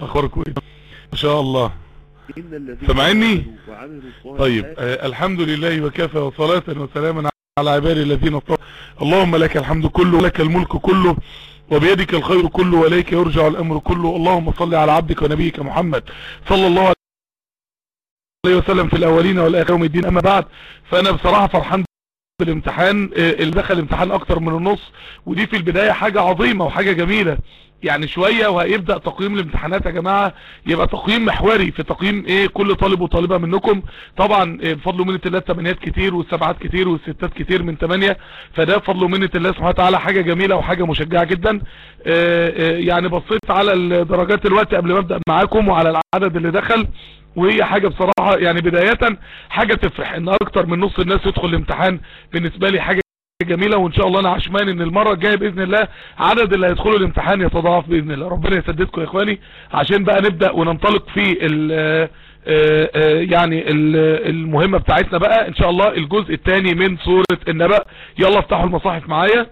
اخباركم إيه؟ ما شاء الله. سامعني؟ الصالحات طيب آه الحمد لله وكفى وصلاة وسلاما على عبادي الذين اصطفى. اللهم لك الحمد كله ولك الملك كله وبيدك الخير كله وإليك يرجع الأمر كله. اللهم صل على عبدك ونبيك محمد صلى الله عليه وسلم في الأولين والآخرين يوم الدين. أما بعد فأنا بصراحة فرحان بالامتحان آه، اللي دخل امتحان أكتر من النص ودي في البداية حاجة عظيمة وحاجة جميلة. يعني شوية وهيبدأ تقييم الامتحانات يا جماعة. يبقى تقييم محوري في تقييم إيه كل طالب وطالبة منكم. طبعا إيه، بفضل ومنة الله التمانيات كتير والسبعات كتير والستات كتير من تمانية. فده بفضل ومنة الله سبحانه وتعالى حاجة جميلة وحاجة مشجعة جدا. آه، آه، يعني بصيت على الدرجات دلوقتي قبل ما أبدأ معاكم وعلى العدد اللي دخل. وهي حاجة بصراحة يعني بداية حاجة تفرح إن أكتر من نص الناس يدخل الامتحان. بالنسبة لي حاجة جميلة وإن شاء الله أنا عشمان إن المرة الجاية بإذن الله عدد اللي هيدخلوا الامتحان يتضاعف بإذن الله. ربنا يسددكم يا إخواني. عشان بقى نبدأ وننطلق في ال آه، آه، يعني ال- المهمة بتاعتنا بقى إن شاء الله الجزء الثاني من سورة النبأ. يلا افتحوا المصاحف معايا.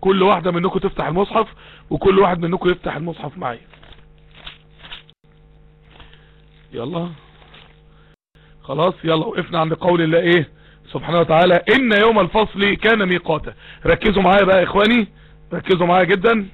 كل واحدة منكم تفتح المصحف وكل واحد منكم يفتح المصحف معايا. يلا. خلاص يلا وقفنا عند قول الله إيه؟ سبحانه وتعالى إن يوم الفصل كان ميقاتا ركزوا معايا بقى يا إخواني. ركزوا معايا جدا.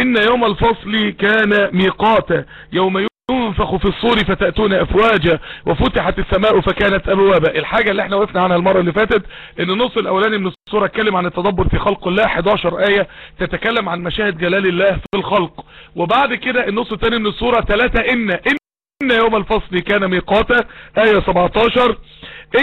إن يوم الفصل كان ميقاتا يوم ينفخ في الصور فتأتون أفواجا وفتحت السماء فكانت أبوابا. الحاجة اللي إحنا وقفنا عنها المرة اللي فاتت إن النص الأولاني من الصورة اتكلم عن التدبر في خلق الله. 11 آية تتكلم عن مشاهد جلال الله في الخلق. وبعد كده النص الثاني من الصورة 3 إن. إن إن يوم الفصل كان ميقاتا آية 17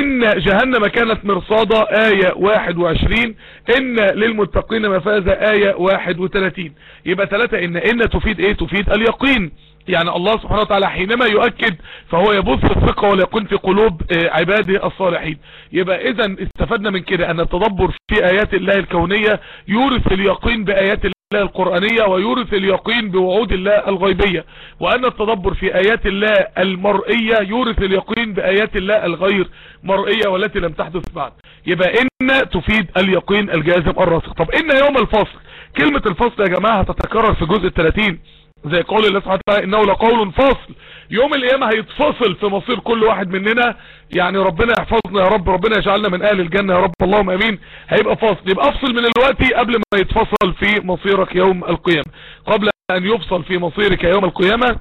إن جهنم كانت مرصادة آية 21 إن للمتقين مفازة آية 31 يبقى ثلاثة إن إن تفيد إيه؟ تفيد اليقين. يعني الله سبحانه وتعالى حينما يؤكد فهو يبث الثقة واليقين في قلوب آه، عباده الصالحين. يبقى إذا استفدنا من كده أن التدبر في آيات الله الكونية يورث اليقين بآيات القرآنية ويورث اليقين بوعود الله الغيبية وأن التدبر في آيات الله المرئية يورث اليقين بآيات الله الغير مرئية والتي لم تحدث بعد. يبقى إن تفيد اليقين الجازم الراسخ. طب إن يوم الفصل كلمة الفصل يا جماعة هتتكرر في جزء الثلاثين. زي قول الله سبحانه وتعالى إنه لقول فصل يوم القيامة هيتفصل في مصير كل واحد مننا. يعني ربنا يحفظنا يا رب ربنا يجعلنا من أهل الجنة يا رب. اللهم آمين. هيبقى فصل يبقى أفصل من الوقت قبل ما يتفصل في مصيرك يوم القيامة. قبل أن يفصل في مصيرك يوم القيامة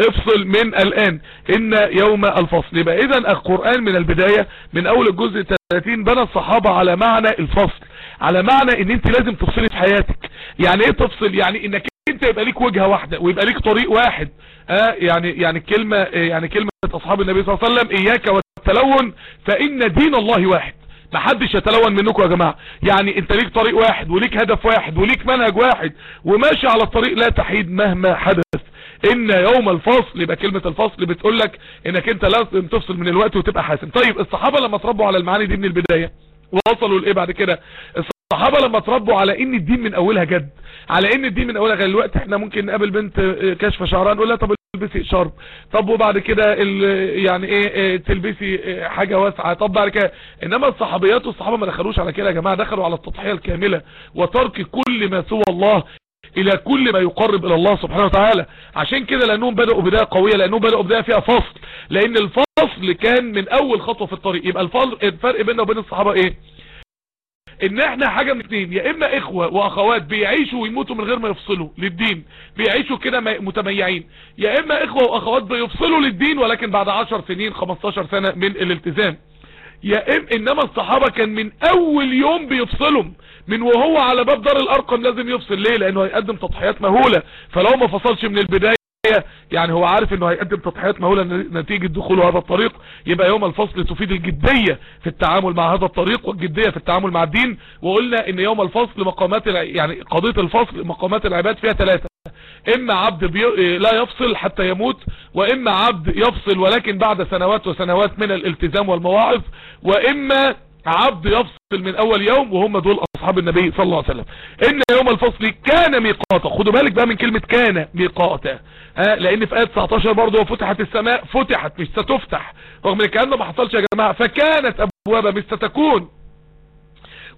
افصل من الآن. إن يوم الفصل. يبقى إذا القرآن من البداية من أول الجزء 30 بنى الصحابة على معنى الفصل. على معنى إن أنت لازم تفصلي في حياتك. يعني إيه تفصل؟ يعني إنك انت يبقى ليك وجهة واحدة ويبقى ليك طريق واحد. آه يعني يعني كلمة آه، يعني كلمة أصحاب النبي صلى الله عليه وسلم إياك والتلون فإن دين الله واحد. محدش يتلون منكم يا جماعة. يعني انت ليك طريق واحد وليك هدف واحد وليك منهج واحد وماشي على الطريق لا تحيد مهما حدث. إن يوم الفصل يبقى كلمة الفصل بتقول لك إنك أنت لازم تفصل من الوقت وتبقى حاسم. طيب الصحابة لما تربوا على المعاني دي من البداية وصلوا لإيه بعد كده؟ الصحابة لما تربوا على إن الدين من أولها جد. على إن الدين من أولها غير الوقت. إحنا ممكن نقابل بنت آه، كشف شعرها نقول لها طب البسي شرب. طب وبعد كده ال- يعني إيه آه، تلبسي آه، حاجة واسعة. طب بعد كده إنما الصحابيات والصحابة ما دخلوش على كده يا جماعة. دخلوا على التضحية الكاملة وترك كل ما سوى الله إلى كل ما يقرب إلى الله سبحانه وتعالى. عشان كده لأنهم بدأوا بداية قوية لأنهم بدأوا بداية فيها فصل. لأن الفصل كان من أول خطوة في الطريق. يبقى الفرق بيننا وبين الصحابة إيه؟ إن إحنا حاجة من اتنين يا إما إخوة وأخوات بيعيشوا ويموتوا من غير ما يفصلوا للدين بيعيشوا كده متميعين يا إما إخوة وأخوات بيفصلوا للدين ولكن بعد 10 سنين 15 سنة من الالتزام. يا ام إنما الصحابة كان من أول يوم بيفصلهم من وهو على باب دار الأرقم لازم يفصل ليه؟ لأنه هيقدم تضحيات مهولة فلو ما فصلش من البداية يعني هو عارف إنه هيقدم تضحيات مهولة نتيجة دخوله هذا الطريق. يبقى يوم الفصل تفيد الجدية في التعامل مع هذا الطريق والجدية في التعامل مع الدين. وقلنا إن يوم الفصل مقامات يعني قضية الفصل مقامات العباد فيها ثلاثة. إما عبد بي... لا يفصل حتى يموت وإما عبد يفصل ولكن بعد سنوات وسنوات من الالتزام والمواعظ وإما عبد يفصل من أول يوم وهم دول أصحاب النبي صلى الله عليه وسلم. إن يوم الفصل كان ميقاتا خدوا بالك بقى من كلمة كان ميقاتا ها لأن في آية 19 برضه وفتحت السماء فتحت مش ستفتح. رغم إن الكلام ما حصلش يا جماعة. فكانت ابوابها مش ستكون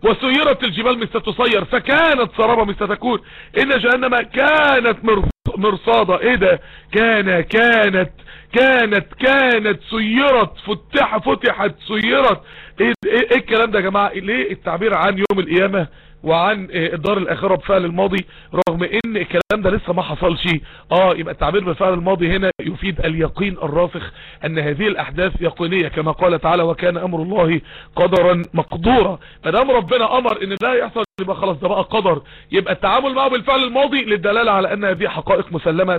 وسيرت الجبال مش ستصير فكانت سرابة مش ستكون إن جهنم كانت مرص مرصادة. إيه ده؟ كان كانت كانت كانت سيرت فتح فتحت سيرت. إيه, إيه, إيه الكلام ده يا جماعة؟ ليه التعبير عن يوم القيامة وعن الدار الآخرة بفعل الماضي رغم إن الكلام ده لسه ما حصلش؟ آه يبقى التعبير بالفعل الماضي هنا يفيد اليقين الراسخ أن هذه الأحداث يقينية كما قال تعالى وكان أمر الله قدرا مقدورا مدام ربنا أمر إن ده يحصل يبقى خلاص ده بقى قدر. يبقى التعامل معه بالفعل الماضي للدلالة على أن هذه حقائق مسلمة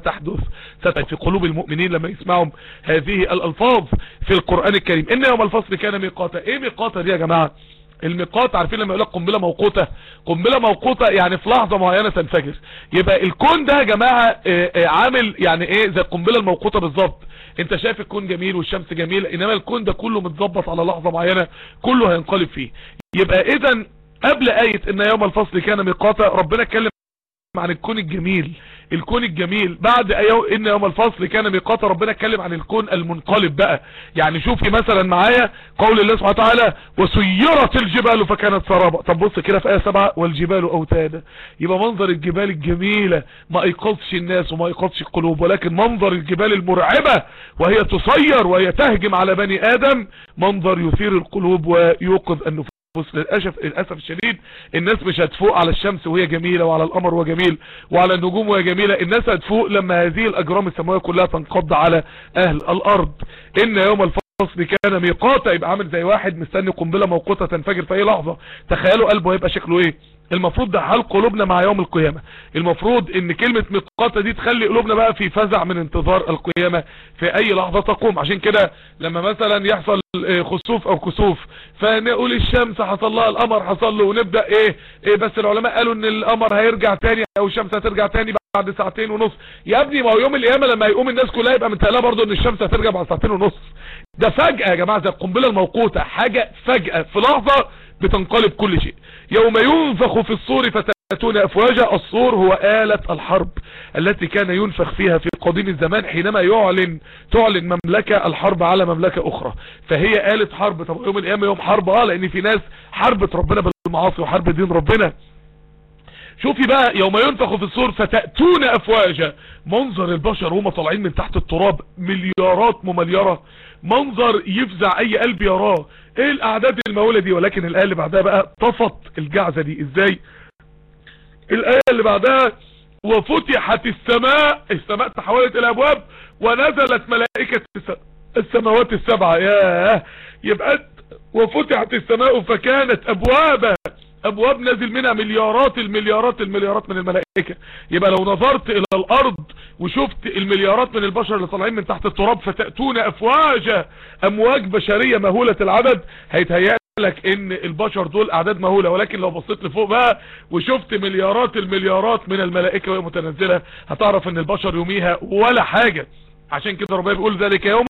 تحدث في قلوب المؤمنين لما يسمعوا هذه الألفاظ في القرآن الكريم. إن يوم الفصل كان ميقاتا. إيه ميقاتا دي يا جماعة؟ الميقات عارفين لما يقول لك قنبلة موقوتة؟ قنبلة موقوتة يعني في لحظة معينة تنفجر. يبقى الكون ده يا جماعة آه، آه، عامل يعني إيه؟ زي القنبلة الموقوتة بالظبط. أنت شايف الكون جميل والشمس جميلة إنما الكون ده كله متظبط على لحظة معينة كله هينقلب فيه. يبقى اذا قبل آية إن يوم الفصل كان ميقاتا ربنا اتكلم عن الكون الجميل. الكون الجميل بعد أيو إن يوم الفصل كان ميقات ربنا اتكلم عن الكون المنقلب بقى. يعني شوفي مثلا معايا قول الله سبحانه وتعالى وسيرت الجبال فكانت سرابا. طب بص كده في آية 7 والجبال اوتادا. يبقى منظر الجبال الجميلة ما أيقظش الناس وما أيقظش القلوب ولكن منظر الجبال المرعبة وهي تصير وهي تهجم على بني آدم منظر يثير القلوب ويوقظ النفوس. بص للأسف للأسف الشديد الناس مش هتفوق على الشمس وهي جميلة وعلى القمر وهو جميل وعلى النجوم وهي جميلة. الناس هتفوق لما هذه الأجرام السماوية كلها تنقض على أهل الأرض. إن يوم الفصل كان ميقاتا يبقى عامل زي واحد مستني قنبلة موقوتة تنفجر في أي لحظة. تخيلوا قلبه هيبقى شكله إيه؟ المفروض ده حال قلوبنا مع يوم القيامة؟ المفروض إن كلمة ميقاتة دي تخلي قلوبنا بقى في فزع من انتظار القيامة في أي لحظة تقوم. عشان كده لما مثلا يحصل آه، خسوف أو كسوف فنقول الشمس حصل لها القمر حصل له ونبدأ إيه, إيه بس العلماء قالوا إن القمر هيرجع تاني أو الشمس هترجع تاني بعد ساعتين ونص. يا ابني ما هو يوم القيامة لما يقوم الناس كلها يبقى متهيألها برضه إن الشمس هترجع بعد ساعتين ونص. ده فجأة يا جماعة زي القنبلة الموقوتة حاجة فجأة في لحظة بتنقلب كل شيء. يوم ينفخ في الصور فتأتون أفواجا الصور هو آلة الحرب التي كان ينفخ فيها في قديم الزمان حينما يعلن تعلن مملكة الحرب على مملكة أخرى. فهي آلة حرب طب يوم القيامة يوم حرب آه لأن في ناس حربت ربنا بالمعاصي وحرب دين ربنا. شوفي بقى يوم ينفخ في الصور فتأتون أفواجا. منظر البشر وهم طالعين من تحت التراب مليارات ممليرة. منظر يفزع أي قلب يراه. إيه الأعداد المهولة دي؟ ولكن الآية اللي بعدها بقى طفت الجعزة دي. إزاي؟ الآية اللي بعدها وفتحت السماء السماء تحولت إلى أبواب ونزلت ملائكة الس- السماوات السبعة. ياه! يبقى وفتحت السماء فكانت ابوابا. أبواب نازل منها مليارات المليارات المليارات من الملائكة. يبقى لو نظرت إلى الأرض وشفت المليارات من البشر اللي طالعين من تحت التراب فتأتون افواجا أمواج بشرية مهولة العدد. هيتهيأ لك إن البشر دول أعداد مهولة. ولكن لو بصيت لفوق بقى وشفت مليارات المليارات من الملائكة وهي متنزلة هتعرف إن البشر يوميها ولا حاجة. عشان كده ربنا بيقول ذلك يوم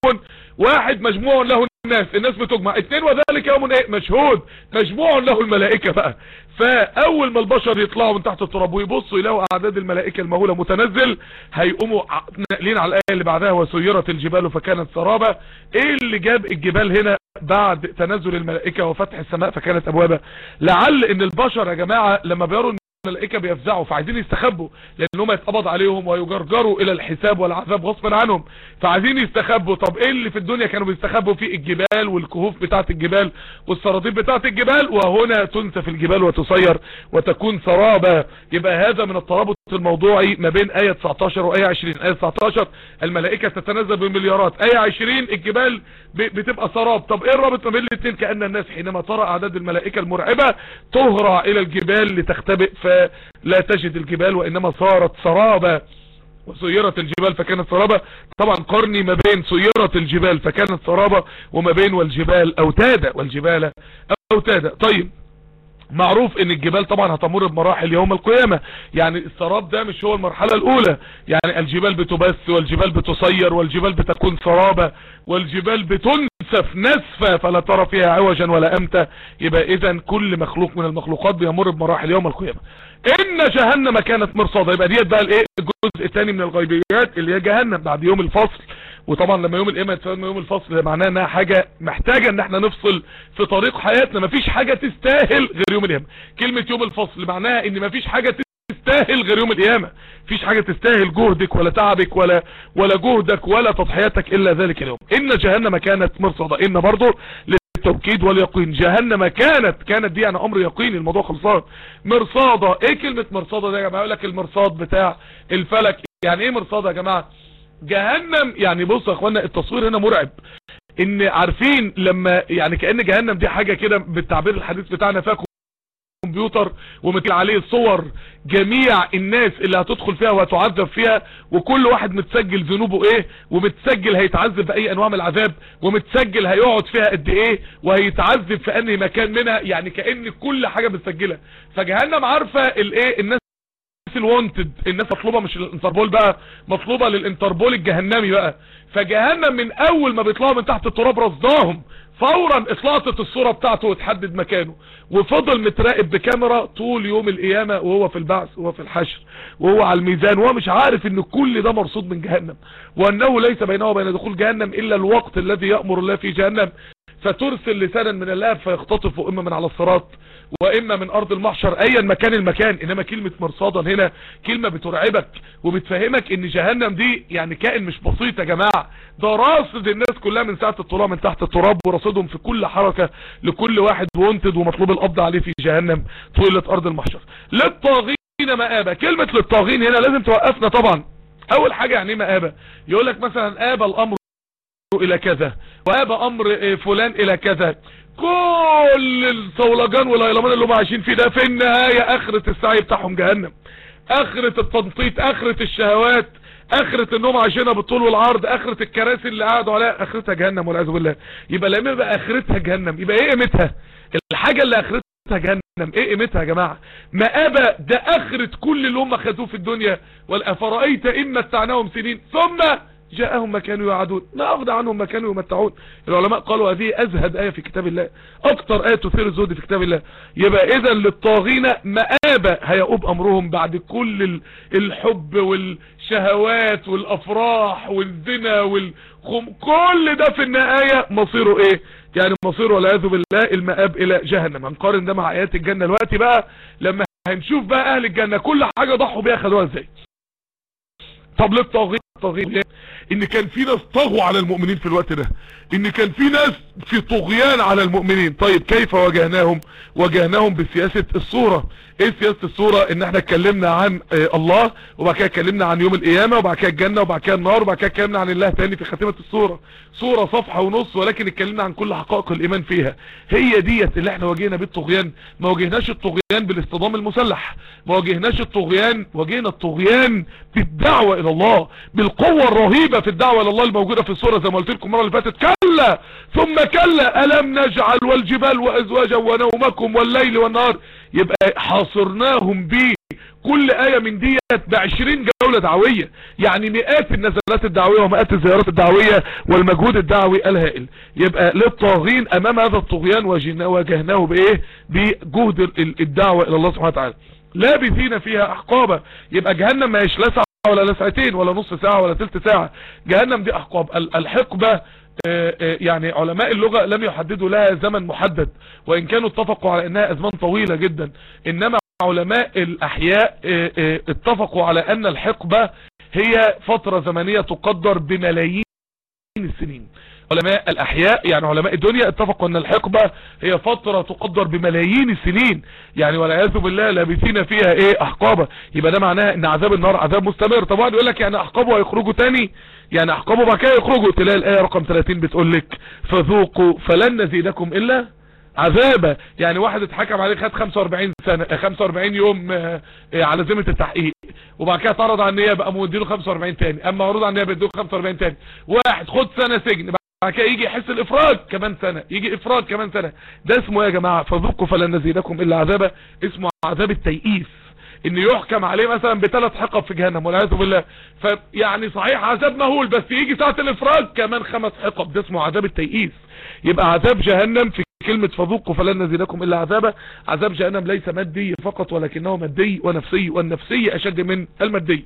واحد مجموع له الناس الناس بتجمع. اتنين وذلك يوم إيه مشهود. مجموع له الملائكة بقى. فأول ما البشر يطلعوا من تحت التراب ويبصوا يلاقوا أعداد الملائكة المهولة متنزل هيقوموا ناقلين على الآية اللي بعدها وسيرت الجبال فكانت سرابا إيه اللي جاب الجبال هنا بعد تنزل الملائكة وفتح السماء فكانت ابوابا لعل إن البشر يا جماعة لما بيروا الملائكة بيفزعوا فعايزين يستخبوا لأن هم يتقبض عليهم ويجرجروا إلى الحساب والعذاب غصبا عنهم. فعايزين يستخبوا. طب إيه اللي في الدنيا كانوا بيستخبوا فيه؟ الجبال والكهوف بتاعة الجبال والسراطيب بتاعة الجبال. وهنا تنسف الجبال وتصير وتكون سرابا يبقى هذا من الترابط الموضوعي ما بين آية 19 وآية 20 آية 19 الملائكة تتنزل بمليارات. آية 20 الجبال بتبقى سراب. طب إيه الرابط ما بين الاثنين كأن الناس حينما ترى أعداد الملائكة المرعبة تهرع إلى الجبال لتختبئ فلا تجد الجبال وإنما صارت سرابا وسيرت الجبال فكانت سرابا طبعا قرني ما بين سيرت الجبال فكانت سرابا وما بين والجبال أوتادا والجبال أوتادا. طيب معروف إن الجبال طبعا هتمر بمراحل يوم القيامة. يعني السراب ده مش هو المرحلة الأولى. يعني الجبال بتبث والجبال بتصير والجبال بتكون سرابة والجبال بتنسف نسفة فلا ترى فيها عوجا ولا امتا يبقى اذا كل مخلوق من المخلوقات بيمر بمراحل يوم القيامة. إن جهنم كانت مرصادة يبقى ديت بقى الإيه؟ الجزء الثاني من الغيبيات اللي هي جهنم بعد يوم الفصل. وطبعا لما يوم القيامة يتفهم يوم الفصل معناه إنها حاجة محتاجة إن إحنا نفصل في طريق حياتنا. مفيش حاجة تستاهل غير يوم القيامة. كلمة يوم الفصل معناها إن مفيش حاجة تستاهل غير يوم القيامة. مفيش حاجة تستاهل جهدك ولا تعبك ولا ولا جهدك ولا تضحياتك إلا ذلك اليوم. إن جهنم كانت مرصدا. إن برضو للتوكيد واليقين. جهنم كانت كانت دي يعني أمر يقيني. الموضوع خلصان. مرصادة. إيه كلمة مرصادة ده يا جماعة؟ يقول لك المرصاد بتاع الفلك. يعني إيه مرصادة يا جماعة؟ جهنم. يعني بص يا اخوانا التصوير هنا مرعب. إن عارفين لما يعني كأن جهنم دي حاجة كده بالتعبير الحديث بتاعنا فيها كمبيوتر ومثل عليه صور جميع الناس اللي هتدخل فيها وهتعذب فيها وكل واحد متسجل ذنوبه إيه ومتسجل هيتعذب باي أنواع من العذاب ومتسجل هيقعد فيها قد إيه وهيتعذب في أنهي مكان منها يعني كأن كل حاجة متسجلة. فجهنم عارفة الايه الناس الوانتد الناس مطلوبة مش الانتربول بقى مطلوبة للانتربول الجهنمي بقى. فجهنم من أول ما بيطلعوا من تحت التراب رصداهم. فورا اطلعت الصورة بتاعته وتحدد مكانه. وفضل متراقب بكاميرا طول يوم القيامة وهو في البعث وهو في الحشر وهو على الميزان وهو مش عارف إن كل ده مرصود من جهنم. وأنه ليس بينه وبين دخول جهنم إلا الوقت الذي يأمر الله في جهنم. فترسل لسانا من اللهب فيختطف إما من على الصراط وإما من أرض المحشر ايا مكان المكان إنما كلمة مرصادا هنا كلمة بترعبك وبتفهمك إن جهنم دي يعني كائن مش بسيط يا جماعة. ده راصد الناس كلها من ساعة الطلوع من تحت التراب ورصدهم في كل حركة لكل واحد وانتد ومطلوب القبض عليه في جهنم طويلة أرض المحشر. للطاغين مآبة. كلمة للطاغين هنا لازم توقفنا طبعا. أول حاجة يعني إيه مآبة؟ يقول لك مثلا آبى الأمر إلى كذا. وآبى أمر فلان إلى كذا. كل الصولجان والهيلمان اللي هم عايشين فيه ده في النهاية آخرة السعي بتاعهم جهنم. آخرة التنطيط آخرة الشهوات آخرة انهم عايشينها بالطول والعرض آخرة الكراسي اللي قعدوا عليها آخرتها جهنم والعياذ بالله. يبقى لما يبقى آخرتها جهنم يبقى إيه قيمتها؟ الحاجة اللي آخرتها جهنم إيه قيمتها يا جماعة؟ مآبة ده آخرة كل اللي هم خدوه في الدنيا. والافرأيت إن متعناهم سنين ثم جاءهم ما كانوا يعدون ما أغنى عنهم ما كانوا يمتعون. العلماء قالوا هذه أزهد آية في كتاب الله. أكتر آية تثير الزهد في كتاب الله. يبقى إذا للطاغين مآبة هيؤوب أمرهم بعد كل الحب والشهوات والأفراح والزنا والخم. كل ده في النهاية مصيره إيه؟ يعني مصيره والعياذ بالله المآب إلى جهنم. هنقارن ده مع آيات الجنة. الوقت بقى لما هنشوف بقى أهل الجنة كل حاجة ضحوا بيها خدوها إزاي؟ طب ليه إن كان في ناس طغوا على المؤمنين في الوقت ده إن كان في ناس في طغيان على المؤمنين. طيب كيف واجهناهم؟ واجهناهم بسياسة الصورة. إيه سياسة الصورة؟ إن إحنا اتكلمنا عن آه الله وبعد كده اتكلمنا عن يوم القيامة وبعد كده الجنة وبعد كده النار وبعد كده اتكلمنا عن الله تاني في خاتمة الصورة. صورة صفحة ونص ولكن اتكلمنا عن كل حقائق الإيمان فيها. هي ديت اللي إحنا واجهنا بيه الطغيان ما واجهناش الطغيان بالاصطدام المسلح. ما واجهناش الطغيان واجهنا الطغيان بالدعوة إلى الله بالقوة الرهيبة في الدعوة إلى الله الموجودة في الصورة زي ما قلت لكم المرة اللي فاتت. كلا! ثم كلا! ألم نجعل والجبال وأزواجا ونومكم والليل والنهار يبقى حاصرناهم بيه كل آية من ديت بعشرين جولة دعوية. يعني مئات النزلات الدعوية ومئات الزيارات الدعوية والمجهود الدعوي الهائل. يبقى للطاغين أمام هذا الطغيان واجهناه بإيه؟ بجهد الدعوة إلى الله سبحانه وتعالى. لابثين فيها أحقابا. يبقى جهنم ما لا ساعة ولا ساعتين ولا نص ساعة ولا تلت ساعة. جهنم دي أحقاب. الحقبة يعني علماء اللغة لم يحددوا لها زمن محدد وإن كانوا اتفقوا على أنها أزمان طويلة جدا. إنما علماء الأحياء اتفقوا على أن الحقبة هي فترة زمنية تقدر بملايين السنين. علماء الأحياء يعني علماء الدنيا اتفقوا أن الحقبة هي فترة تقدر بملايين السنين يعني والعياذ بالله لابثين فيها إيه؟ أحقابة. يبقى ده معناها أن عذاب النار عذاب مستمر. طبعا يقول لك يعني أحقابه هيخرجوا تاني؟ يعني أحقابه بعد كده يخرجوا؟ تلاقي الآية رقم 30 بتقول لك فذوقوا فلن نزيدكم إلا عذابة يعني واحد اتحكم عليه خد 45 سنة 45 يوم على ذمة التحقيق. وبعد كده اتعرض على النيابة قاموا مديله 45 تاني. أما عرض على النيابة ادوه 45 تاني. واحد خد سنة سجن. يجي يحس الإفراج كمان سنة يجي إفراج كمان سنة. ده اسمه يا جماعة؟ فذوقوا فلن نزيدكم إلا عذابة اسمه عذاب التيئيس. إن يحكم عليه مثلا بثلاث حقب في جهنم والعياذ بالله. فيعني صحيح عذاب مهول بس يجي ساعة الإفراج كمان خمس حقب. ده اسمه عذاب التيئيس. يبقى عذاب جهنم في كلمة فذوقوا فلن نزيدكم إلا عذابا. عذاب جهنم ليس مادي فقط ولكنه مادي ونفسي والنفسي أشد من المادي.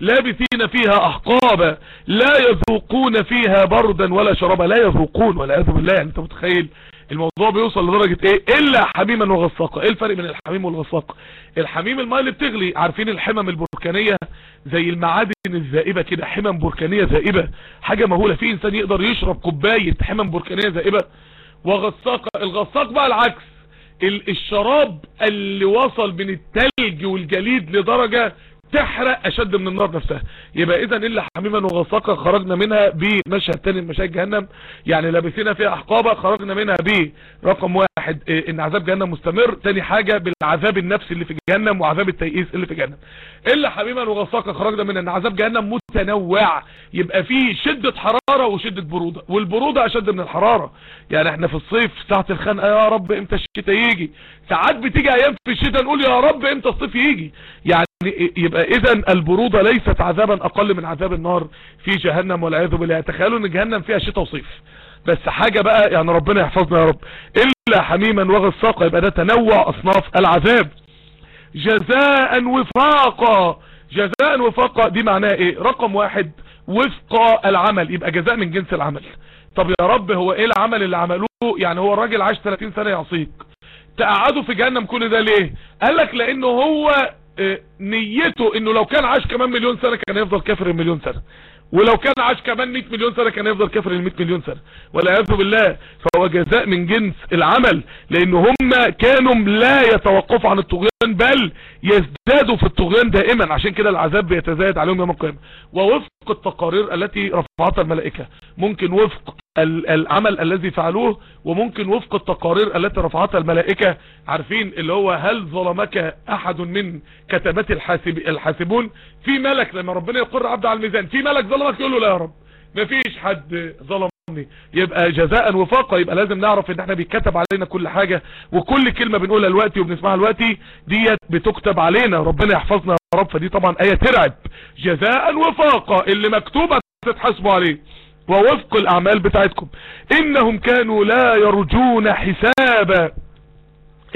لابثين فيها احقابا لا يذوقون فيها بردا ولا شرابا لا يذوقون والعياذ بالله. يعني أنت متخيل الموضوع بيوصل لدرجة إيه؟ إلا حميما وغساقا. إيه الفرق بين الحميم والغساق؟ الحميم الماء اللي بتغلي عارفين الحمم البركانية زي المعادن الزائبة كده حمم بركانية زائبة حاجة مهولة. في إنسان يقدر يشرب كوباية حمم بركانية زائبة وغساقة. الغساق بقى العكس. ال- الشراب اللي وصل من التلج والجليد لدرجة تحرق أشد من النار نفسها. يبقى اذا إلا حميما وغساقا خرجنا منها بمشهد تاني من مشاهد جهنم. يعني لابسين فيها احقابا خرجنا منها برقم واحد إيه، إن عذاب جهنم مستمر. تاني حاجة بالعذاب النفسي اللي في جهنم وعذاب التيئيس اللي في جهنم. إلا حميما وغساقا خرجنا من إن عذاب جهنم متنوع. يبقى فيه شدة حرارة وشدة برودة والبرودة أشد من الحرارة. يعني إحنا في الصيف ساعة الخنقة يا رب إمتى الشتاء يجي؟ ساعات بتيجي أيام في الشتاء نقول يا رب إمتى الصيف يجي؟ يعني يبقى إذا البرودة ليست عذابا أقل من عذاب النار في جهنم والعياذ بالله. تخيلوا إن جهنم فيها شتاء وصيف. بس حاجة بقى يعني ربنا يحفظنا يا رب. إلا حميما وغساقا يبقى ده تنوع أصناف العذاب. جزاء وفاقا. جزاء وفاقا دي معناها إيه؟ رقم واحد وفق العمل. يبقى جزاء من جنس العمل. طب يا رب هو إيه العمل اللي عملوه؟ يعني هو الراجل عاش 30 سنة يعصيك تقعدوا في جهنم كل ده ليه؟ قال لك لأنه هو نيته إنه لو كان عاش كمان مليون سنة كان يفضل كافر المليون سنة. ولو كان عاش كمان 100 مليون سنة كان يفضل كافر ال 100 مليون سنة. والعياذ بالله فهو جزاء من جنس العمل لأن هم كانوا لا يتوقفوا عن الطغيان بل يزدادوا في الطغيان دائما. عشان كده العذاب بيتزايد عليهم يوم القيامة. ووفق التقارير التي رفعتها الملائكة. ممكن وفق ال- العمل الذي فعلوه وممكن وفق التقارير التي رفعتها الملائكة. عارفين اللي هو هل ظلمك أحد من كتبات الحاسب الحاسبون؟ في ملك لما ربنا يقر عبد على الميزان في ملك ظلمك يقول له لا يا رب مفيش حد ظلمني. يبقى جزاء وفاقا يبقى لازم نعرف إن إحنا بيتكتب علينا كل حاجة وكل كلمة بنقولها دلوقتي وبنسمعها دلوقتي ديت بتكتب علينا ربنا يحفظنا يا رب. فدي طبعا آية ترعب. جزاء وفاقا اللي مكتوبة تتحاسبوا عليه. ووفق الأعمال بتاعتكم. إنهم كانوا لا يرجون حسابا.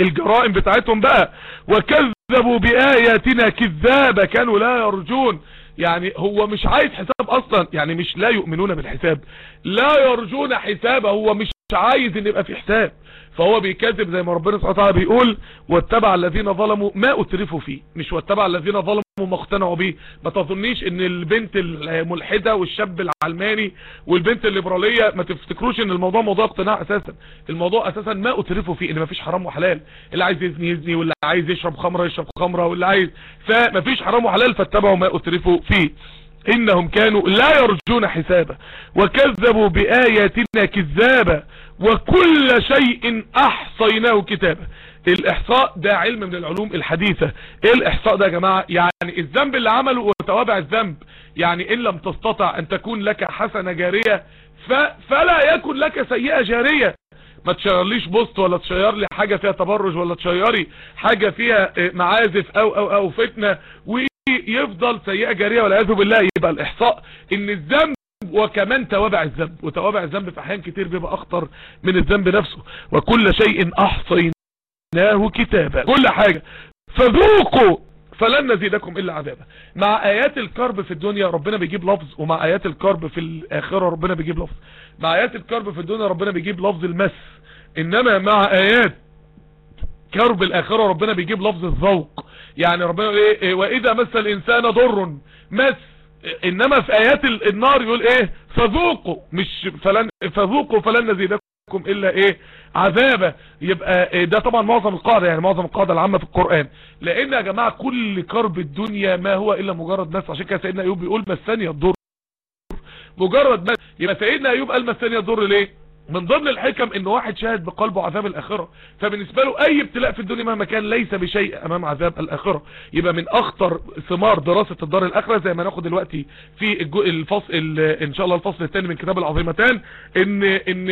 الجرائم بتاعتهم بقى. وكذبوا بآياتنا كذابا. كانوا لا يرجون. يعني هو مش عايز حساب أصلا. يعني مش لا يؤمنون بالحساب. لا يرجون حساب هو مش عايز إن يبقى في حساب. فهو بيكذب زي ما ربنا سبحانه وتعالى بيقول واتبع الذين ظلموا ما أترفوا فيه. مش واتبع الذين ظلموا ما اقتنعوا بيه ما تظنيش إن البنت الملحدة والشاب العلماني والبنت الليبرالية ما تفتكروش إن الموضوع موضوع اقتناع أساسا. الموضوع أساسا ما أترفوا فيه. إن ما فيش حرام وحلال. اللي عايز يزني يزني واللي عايز يشرب خمرة يشرب خمرة واللي عايز. فما فيش حرام وحلال فاتبعوا ما أترفوا فيه. إنهم كانوا لا يرجون حسابا وكذبوا بآياتنا كذابا وكل شيء أحصيناه كتابا. الإحصاء ده علم من العلوم الحديثة. إيه الإحصاء ده يا جماعة؟ يعني الذنب اللي عمله وتوابع الذنب. يعني إن لم تستطع أن تكون لك حسنة جارية. فلا يكن لك سيئة جارية. ما تشيرليش post ولا تشير لي حاجة فيها تبرج ولا تشيري حاجة فيها آه، معازف أو أو أو فتنة ويفضل سيئة جارية والعياذ بالله يبقى الإحصاء إن الذنب وكمان توابع الذنب وتوابع الذنب في أحيان كتير بيبقى أخطر من الذنب نفسه. وكل شيء أحصيناه كتابا. كل حاجة. فذوقوا فلن نزيدكم إلا عذابا. مع آيات الكرب في الدنيا ربنا بيجيب لفظ ومع آيات الكرب في الآخرة ربنا بيجيب لفظ. مع آيات الكرب في الدنيا ربنا بيجيب لفظ المس. إنما مع آيات كرب الآخرة ربنا بيجيب لفظ الذوق. يعني ربنا يقول إيه؟ إيه، وإذا مس الإنسان ضر مس إنما في آيات ال- النار يقول إيه؟ فذوقوا مش فلن فذوقوا فلن نزيدكم إلا إيه؟ عذابا. يبقى إيه ده طبعا معظم القاعدة يعني معظم القاعدة العامة في القرآن. لأن يا جماعة كل كرب الدنيا ما هو إلا مجرد مس. عشان كده سيدنا أيوب بيقول مسني الضر. مجرد مس يبقى سيدنا أيوب قال مسني الضر ليه؟ من ضمن الحكم إن واحد شاهد بقلبه عذاب الآخرة فبالنسبة له أي ابتلاء في الدنيا مهما كان ليس بشيء أمام عذاب الآخرة. يبقى من أخطر ثمار دراسة الدار الآخرة زي ما ناخد دلوقتي في الفصل ال- إن شاء الله الفصل الثاني من كتاب العظيمتان ان ان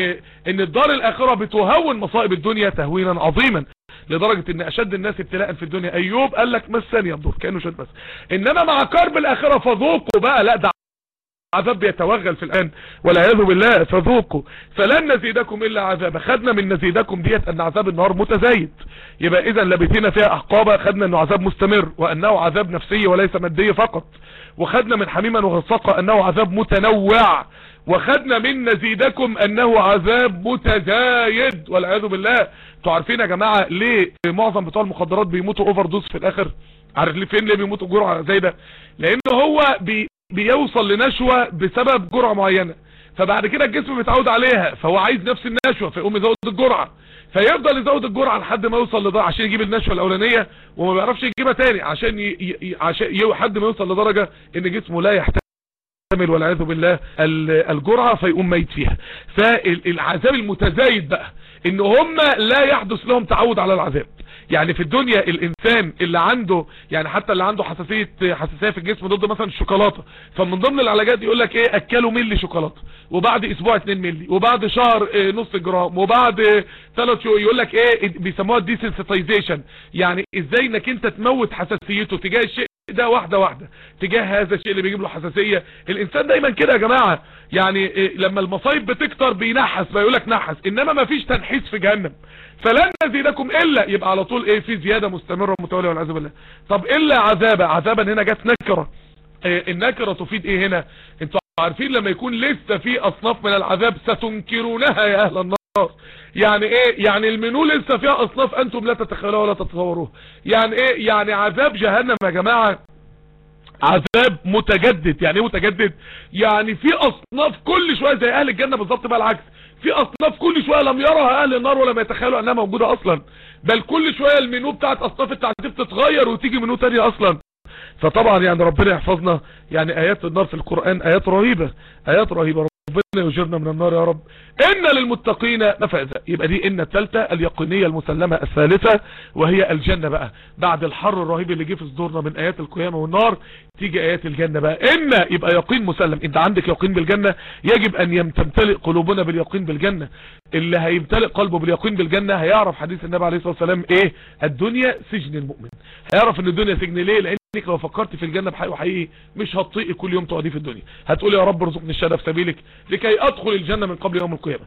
إن الدار الآخرة بتهون مصائب الدنيا تهوينا عظيما. لدرجة إن أشد الناس ابتلاء في الدنيا أيوب قال لك مسني الضر كأنه شد بس. إنما مع كرب الآخرة فذوقوا بقى لا ده عذاب بيتوغل في الآن والعياذ بالله فذوقوا. فلن نزيدكم إلا عذابا خدنا من نزيدكم ديت أن عذاب النهار متزايد. يبقى إذا لبثنا فيها أحقابا خدنا أنه عذاب مستمر وأنه عذاب نفسي وليس مادي فقط. وخدنا من حميما وغساقا أنه عذاب متنوع. وخدنا من نزيدكم أنه عذاب متزايد. والعياذ بالله. أنتوا عارفين يا جماعة ليه معظم بتوع المخدرات بيموتوا overdose في الآخر؟ عارف ليه؟ فين ليه بيموتوا جرعة زي ده لأن هو بي بيوصل لنشوة بسبب جرعة معينة. فبعد كده الجسم متعود عليها فهو عايز نفس النشوة فيقوم يزود الجرعة. فيفضل يزود الجرعة لحد ما يوصل لدرجة عشان يجيب النشوة الأولانية وما بيعرفش يجيبها تاني عشان ي... ي... عشان ي... لحد ما يوصل لدرجة إن جسمه لا يحتمل والعياذ بالله الجرعة فيقوم ميت فيها. فالعذاب المتزايد بقى إن هم لا يحدث لهم تعود على العذاب. يعني في الدنيا الإنسان اللي عنده يعني حتى اللي عنده حساسية حساسية في الجسم ضد مثلا الشوكولاتة. فمن ضمن العلاجات يقول لك إيه؟ أكلوا ملي شوكولاتة. وبعد أسبوع 2 ملي. وبعد شهر إيه نص جرام. وبعد ثلاث شهور يقول لك إيه؟ بيسموها desensitization يعني إزاي إنك أنت تموت حساسيته تجاه الشيء ده واحدة واحدة تجاه هذا الشيء اللي بيجيب له حساسية. الإنسان دايما كده يا جماعة. يعني إيه لما المصايب بتكتر بينحس بيقول لك نحس. إنما ما فيش تنحيس في جهنم. فلن نزيدكم إلا يبقى على طول إيه في زيادة مستمرة متوالية والعياذ بالله. طب إلا عذابا. عذابا هنا جت نكرة. إيه النكرة تفيد إيه هنا؟ أنتوا عارفين لما يكون لسه في أصناف من العذاب ستنكرونها يا أهل النار. يعني إيه؟ يعني المنو لسه فيها أصناف أنتم لا تتخيلوها ولا تتصوروها. يعني إيه؟ يعني عذاب جهنم يا جماعة. عذاب متجدد. يعني إيه متجدد؟ يعني في أصناف كل شوية زي أهل الجنة بالظبط بقى العكس. في أصناف كل شوية لم يرها أهل النار ولم يتخيلوا أنها موجودة أصلا. بل كل شوية المنيو بتاعت أصناف التعذيب تتغير وتيجي منيو تانية أصلا. فطبعا يعني ربنا يحفظنا. يعني آيات النار في القرآن آيات رهيبة. آيات رهيبة. ربنا يجرنا من النار يا رب. إن للمتقين مفازة يبقى دي إن الثالثة اليقينية المسلمة الثالثة وهي الجنة بقى. بعد الحر الرهيب اللي جه في صدورنا من آيات القيامة والنار تيجي آيات الجنة بقى. إن يبقى يقين مسلم. أنت عندك يقين بالجنة؟ يجب أن تمتلئ قلوبنا باليقين بالجنة. اللي هيمتلئ قلبه باليقين بالجنة هيعرف حديث النبي عليه الصلاة والسلام إيه؟ الدنيا سجن المؤمن. هيعرف إن الدنيا سجن ليه؟ لأن انك لو فكرت في الجنة بحقيقي وحقيقي مش هتطيقي كل يوم تقعدي في الدنيا. هتقول يا رب ارزقني الشهادة في سبيلك لكي أدخل الجنة من قبل يوم القيامة.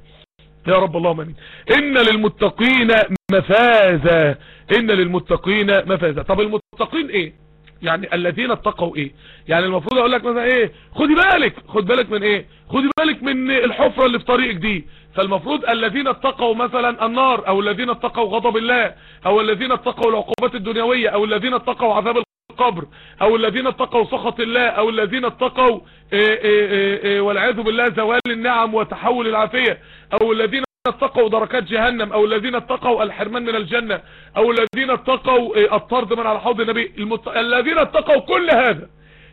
يا رب اللهم آمين. إن للمتقين مفازة إن للمتقين مفازة طب المتقين إيه؟ يعني الذين اتقوا إيه؟ يعني المفروض أقول لك مثلا إيه؟ خدي بالك. خد بالك من إيه؟ خدي بالك من الحفرة اللي في طريقك دي. فالمفروض الذين اتقوا مثلا النار أو الذين اتقوا غضب الله أو الذين اتقوا العقوبات الدنيوية أو الذين اتقوا عذاب القبر أو الذين اتقوا سخط الله أو الذين اتقوا إيه إيه إيه والعياذ بالله زوال النعم وتحول العافية أو الذين اتقوا دركات جهنم أو الذين اتقوا الحرمان من الجنة أو الذين اتقوا الطرد من على حوض النبي. المت... الذين اتقوا كل هذا.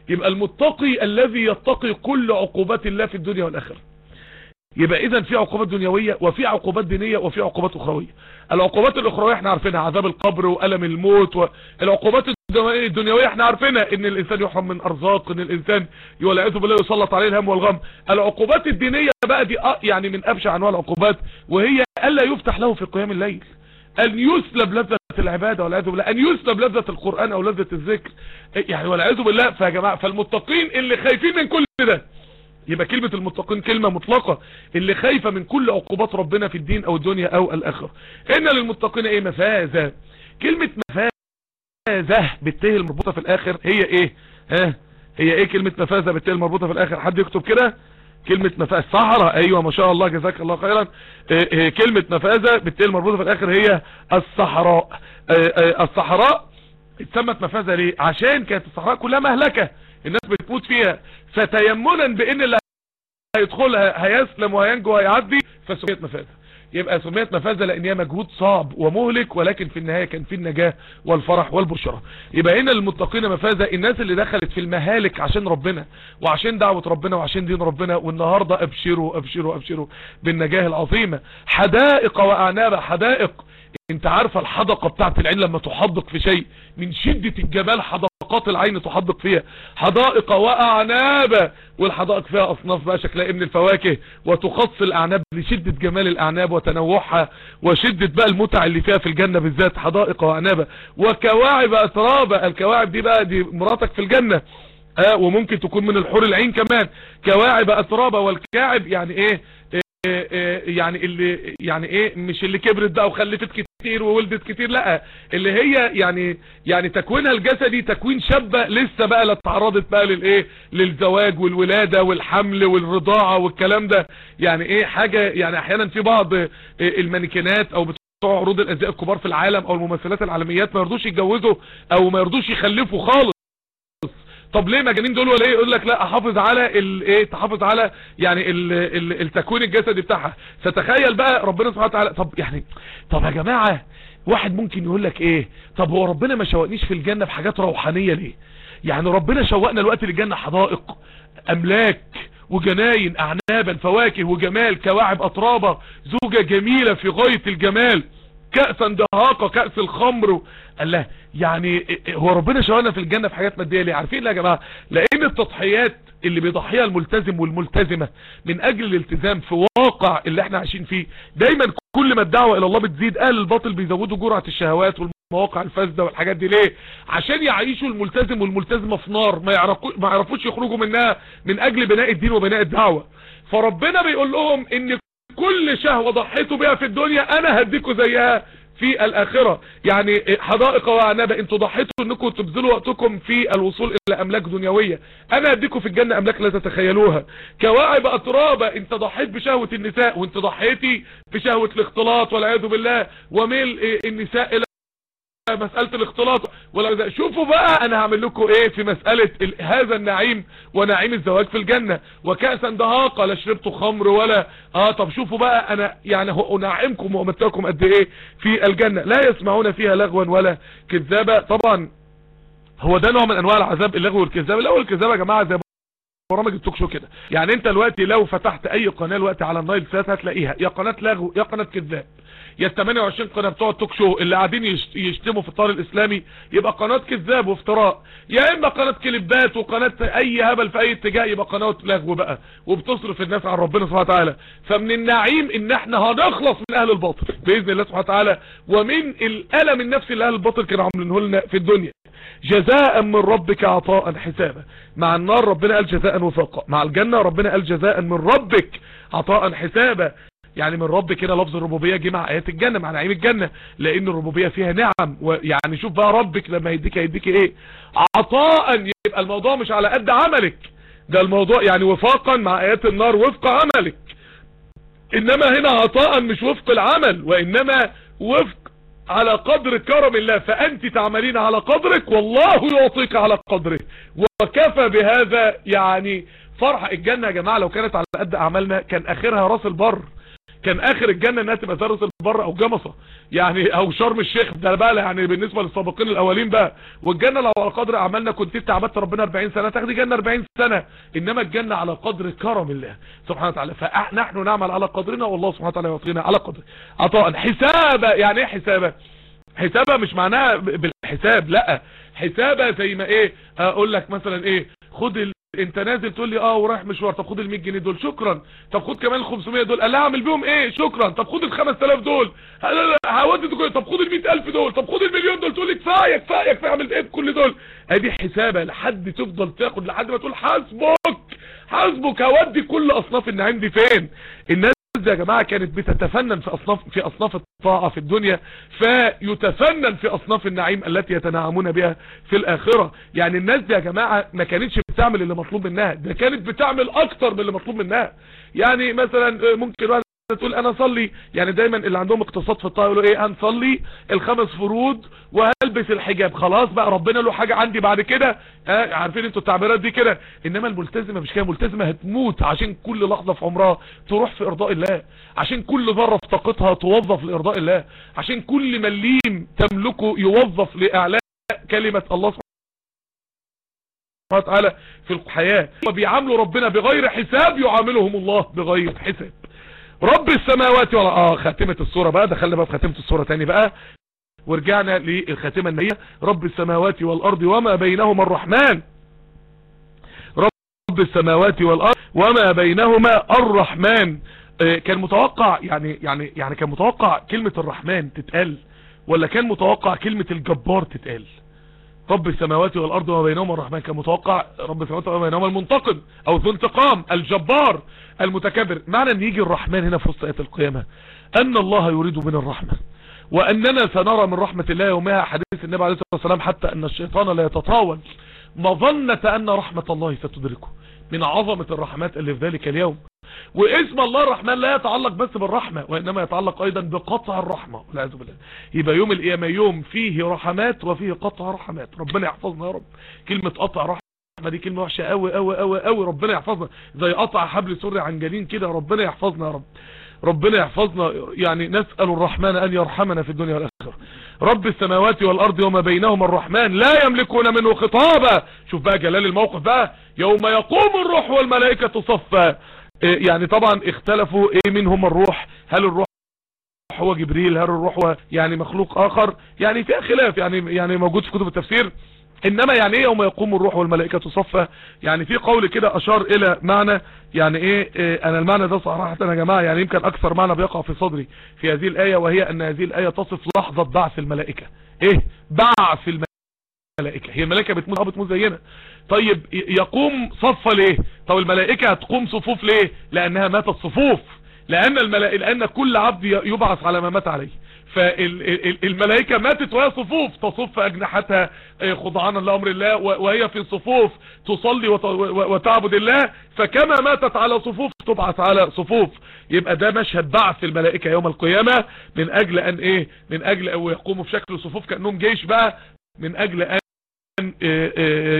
يبقى المتقي الذي يتقي كل عقوبات الله في الدنيا والآخرة. يبقى اذا في عقوبات دنيوية وفي عقوبات دينية وفي عقوبات أخروية. العقوبات الأخروية إحنا عارفينها عذاب القبر وألم الموت والعقوبات الدنيوية إحنا عارفينها إن الإنسان يحرم من أرزاق إن الإنسان والعياذ بالله يسلط عليه الهم والغم. العقوبات الدينية بقى دي يعني من أبشع أنواع العقوبات وهي ألا يفتح له في قيام الليل. أن يسلب لذة العبادة والعياذ بالله أن يسلب لذة القرآن أو لذة الذكر. يعني والعياذ بالله فيا جماعة فالمتقين اللي خايفين من كل ده. يبقى كلمة المتقين كلمة مطلقة. اللي خايفة من كل عقوبات ربنا في الدين أو الدنيا أو الآخرة. إن للمتقين إيه؟ مفازة. كلمة مفازة بالته المربوطة في الآخر هي إيه؟ ها؟ هي إيه كلمة مفازة بالته المربوطة في الآخر؟ حد يكتب كده؟ كلمة مفازة. صحراء أيوه ما شاء الله. جزاك الله خيرا. إيه إيه كلمة مفازة بالته المربوطة في الآخر هي الصحراء. إيه الصحراء اتسمت مفازة ليه؟ عشان كانت الصحراء كلها مهلكة. الناس بتموت فيها. فتيمنا بإن اللي هيدخلها هيسلم وهينجو وهيعدي فسميت مفازة. يبقى سميت مفازة لأن هي مجهود صعب ومهلك ولكن في النهاية كان في النجاة والفرح والبشرة يبقى هنا المتقين مفازة الناس اللي دخلت في المهالك عشان ربنا وعشان دعوة ربنا وعشان دين ربنا والنهاردة أبشروا أبشروا أبشروا بالنجاة العظيمة. حدائق واعناب حدائق انت عارفة الحدقة بتاعت العين لما تحدق في شيء من شدة الجمال حدقات العين تحدق فيها. حدائق وأعناب والحدائق فيها أصناف بقى شكلها من الفواكه وتخص الأعناب لشدة جمال الأعناب وتنوعها وشدة بقى المتع اللي فيها في الجنة بالذات حدائق وأعناب. وكواعب اترابا الكواعب دي بقى دي مراتك في الجنة. آه وممكن تكون من الحور العين كمان. كواعب اترابا والكاعب يعني إيه؟ يعني اللي يعني إيه مش اللي كبرت بقى وخلفت كتير وولدت كتير لأ اللي هي يعني يعني تكوينها الجسدي تكوين شابة لسه بقى لا اتعرضت بقى للايه للزواج والولادة والحمل والرضاعة والكلام ده. يعني إيه حاجة يعني أحيانا في بعض المانيكينات أو بتوع عروض الأزياء الكبار في العالم أو الممثلات العالميات ما يرضوش يتجوزوا أو ما يرضوش يخلفوا خالص. طب ليه مجانين دول ولا إيه؟ يقول لك لا أحافظ على الايه تحافظ على يعني ال ال التكوين الجسدي بتاعها. فتخيل بقى ربنا سبحانه وتعالى طب يعني طب يا جماعة واحد ممكن يقول لك إيه؟ طب هو ربنا ما شوقنيش في الجنة بحاجات روحانية ليه؟ يعني ربنا شوقنا الوقت للجنة حدائق أملاك وجناين اعنابا فواكه وجمال كواعب اطرابه زوجة جميلة في غاية الجمال كأسا دهاقة كأس الخمر قال له يعني هو ربنا شغلنا في الجنة في حاجات مادية ليه؟ عارفين يا جماعة؟ لأن التضحيات اللي بيضحيها الملتزم والملتزمة من أجل الالتزام في واقع اللي إحنا عايشين فيه. دايما كل ما الدعوة إلى الله بتزيد أهل الباطل بيزودوا جرعة الشهوات والمواقع الفاسدة والحاجات دي. ليه؟ عشان يعيشوا الملتزم والملتزمة في نار ما ما يعرفوش يخرجوا منها من أجل بناء الدين وبناء الدعوة. فربنا بيقول لهم إن كل شهوة ضحيتوا بيها في الدنيا أنا هديكوا زيها. في الآخرة. يعني حدائق وعنابة أنتوا ضحيتوا إنكم تبذلوا وقتكم في الوصول إلى أملاك دنيوية. أنا هديكم في الجنة أملاك لا تتخيلوها. كواعب اترابة انت ضحيت بشهوة النساء وانت ضحيتي بشهوة الاختلاط والعياذ بالله وميل النساء إلى مسألة الاختلاط. ولا شوفوا بقى أنا هعمل لكم إيه في مسألة هذا النعيم ونعيم الزواج في الجنة. وكأسا دهاقة لا شربتوا خمر ولا آه طب شوفوا بقى أنا يعني أنعمكم وامتعكم قد إيه في الجنة. لا يسمعون فيها لغوا ولا كذابة. طبعا هو ده نوع من أنواع العذاب اللغو والكذابة. الأول الكذابة يا جماعة زي برامج ال talk show كده. يعني أنت دلوقتي لو فتحت أي قناة دلوقتي على النايل سات هتلاقيها. يا قناة لغو يا قناة كذاب. يا ال 28 قناة بتوع ال talk show اللي قاعدين يشتموا في التيار الإسلامي يبقى قناة كذاب وافتراء. يا إما قناة كليبات وقناة أي هبل في أي اتجاه يبقى قناة لغو بقى وبتصرف الناس عن ربنا سبحانه وتعالى. فمن النعيم إن إحنا هنخلص من أهل الباطل بإذن الله سبحانه وتعالى. ومن الألم النفسي اللي أهل الباطل كانوا عاملينه لنا في الدنيا. جزاء من ربك عطاء حسابا. مع النار ربنا قال جزاء وفاقا. مع الجنة ربنا قال جزاء من ربك عطاء حسابا. يعني من رب كده لفظ الربوبية جه مع آيات الجنة مع نعيم الجنة لأن الربوبية فيها نعم. ويعني شوف بقى ربك لما يديك هيديك إيه؟ عطاء. يبقى الموضوع مش على قد عملك. ده الموضوع يعني وفاقا مع آيات النار وفق عملك. إنما هنا عطاء مش وفق العمل وإنما وفق على قدر كرم الله. فأنت تعملين على قدرك والله يعطيك على قدره وكفى بهذا يعني فرح الجنة يا جماعة. لو كانت على قد أعمالنا كان آخرها راس البر. كان آخر الجنة إنها تبقى زرس البر أو جمصة. يعني أو شرم الشيخ. ده بقى يعني بالنسبة للسابقين الأولين بقى. والجنة لو على قدر أعمالنا كنت أنت عبدت ربنا 40 سنة تاخدي جنة 40 سنة. إنما الجنة على قدر كرم الله سبحانه وتعالى. فنحن نعمل على قدرنا والله سبحانه وتعالى يعطينا على قدر. عطاء. حسابة يعني إيه حسابة حسابة مش معناها بالحساب لأ. حسابة زي ما إيه أقول لك مثلا إيه خد. انت نازل تقول لي آه ورايح مشوار طب خد ال 100 جنيه دول شكرا. طب خد كمان ال 500 دول. قال لها اعمل بيهم إيه؟ شكرا. طب خد ال 5000 دول. هودي دول. طب خد ال 100000 دول. طب خد المليون دول. تقول لي كفاية كفاية كفاية. اعمل إيه بكل دول؟ ادي حسابة لحد تفضل تاخد لحد ما تقول حسبك حسبك هودي كل أصناف النعيم دي فين؟ الناس يا جماعة كانت بتتفنن في أصناف, في أصناف الطاعة في الدنيا فيتفنن في أصناف النعيم التي يتنعمون بها في الآخرة. يعني الناس دي يا جماعة ما كانتش بتعمل اللي مطلوب منها ده كانت بتعمل أكتر من اللي مطلوب منها. يعني مثلا ممكن واحد تقول أنا صلي. يعني دايما اللي عندهم اقتصاد في الطاعه يقولوا إيه هنصلي الخمس فروض وهلبس الحجاب. خلاص بقى ربنا له حاجة عندي بعد كده. آه عارفين أنتوا التعبيرات دي كده. إنما الملتزمة مش كده. الملتزمة هتموت عشان كل لحظة في عمرها تروح في إرضاء الله. عشان كل ذره في طاقتها توظف لإرضاء الله. عشان كل مليم تملكه يوظف لإعلاء كلمة الله سبحانه وتعالى في الحياة. وبيعاملوا ربنا بغير حساب يعاملهم الله بغير حساب. رب السماوات ولا آه خاتمة الصورة بقى. دخلنا بقى في خاتمة الصورة تاني بقى. ورجعنا للخاتمة النية رب السماوات والأرض وما بينهما الرحمن. رب السماوات والأرض وما بينهما الرحمن. آه كان متوقع يعني يعني يعني كان متوقع كلمة الرحمن تتقال ولا كان متوقع كلمة الجبار تتقال؟ رب السماوات والأرض وما بينهما الرحمن. كان متوقع رب السماوات وما بينهما المنتقم أو ذو انتقام الجبار. المتكبر. معنى أن يجي الرحمن هنا في وسط ايات القيامة. أن الله يريد من الرحمة. وأننا سنرى من رحمة الله يومها حديث النبي عليه الصلاة والسلام حتى أن الشيطان لا يتطاول. مظنة أن رحمة الله ستدركه. من عظمة الرحمات اللي في ذلك اليوم. واسم الله الرحمن لا يتعلق بس بالرحمة وإنما يتعلق أيضا بقطع الرحمة. والعياذ بالله. يبقى يوم القيامة يوم فيه رحمات وفيه قطع رحمات. ربنا يحفظنا يا رب. كلمة قطع رحمة. دي كلمة وحشة قوي قوي قوي قوي ربنا يحفظنا. زي قطع حبل سري عن جلين كده. ربنا يحفظنا يا رب. ربنا يحفظنا. يعني نسأل الرحمن أن يرحمنا في الدنيا والآخرة. رب السماوات والأرض وما بينهما الرحمن لا يملكون منه خطابا. شوف بقى جلال الموقف بقى. يوم يقوم الروح والملائكة صفا. إيه يعني طبعا اختلفوا إيه منهم الروح. هل الروح هو جبريل؟ هل الروح هو يعني مخلوق آخر؟ يعني فيها خلاف. يعني يعني موجود في كتب التفسير. إنما يعني إيه يوم يقوم الروح والملائكة صفا؟ يعني في قول كده أشار إلى معنى يعني إيه, إيه أنا المعنى ده صراحة يا جماعة يعني يمكن أكثر معنى بيقع في صدري في هذه الآية وهي أن هذه الآية تصف لحظة بعث الملائكة. إيه؟ بعث الملائكة. هي الملائكة بتموت أه بتموت زينا. طيب يقوم صف ليه؟ طب الملائكة هتقوم صفوف ليه؟ لأنها ماتت صفوف. لأن لأن كل عبد يبعث على ما مات عليه. فالملائكة ماتت وهي صفوف تصف أجنحتها خضعانا لأمر الله وهي في صفوف تصلي وتعبد الله فكما ماتت على صفوف تبعث على صفوف. يبقى ده مشهد بعث الملائكة يوم القيامة من أجل أن إيه؟ من أجل أن يقوموا في شكل صفوف كأنهم جيش بقى من أجل أن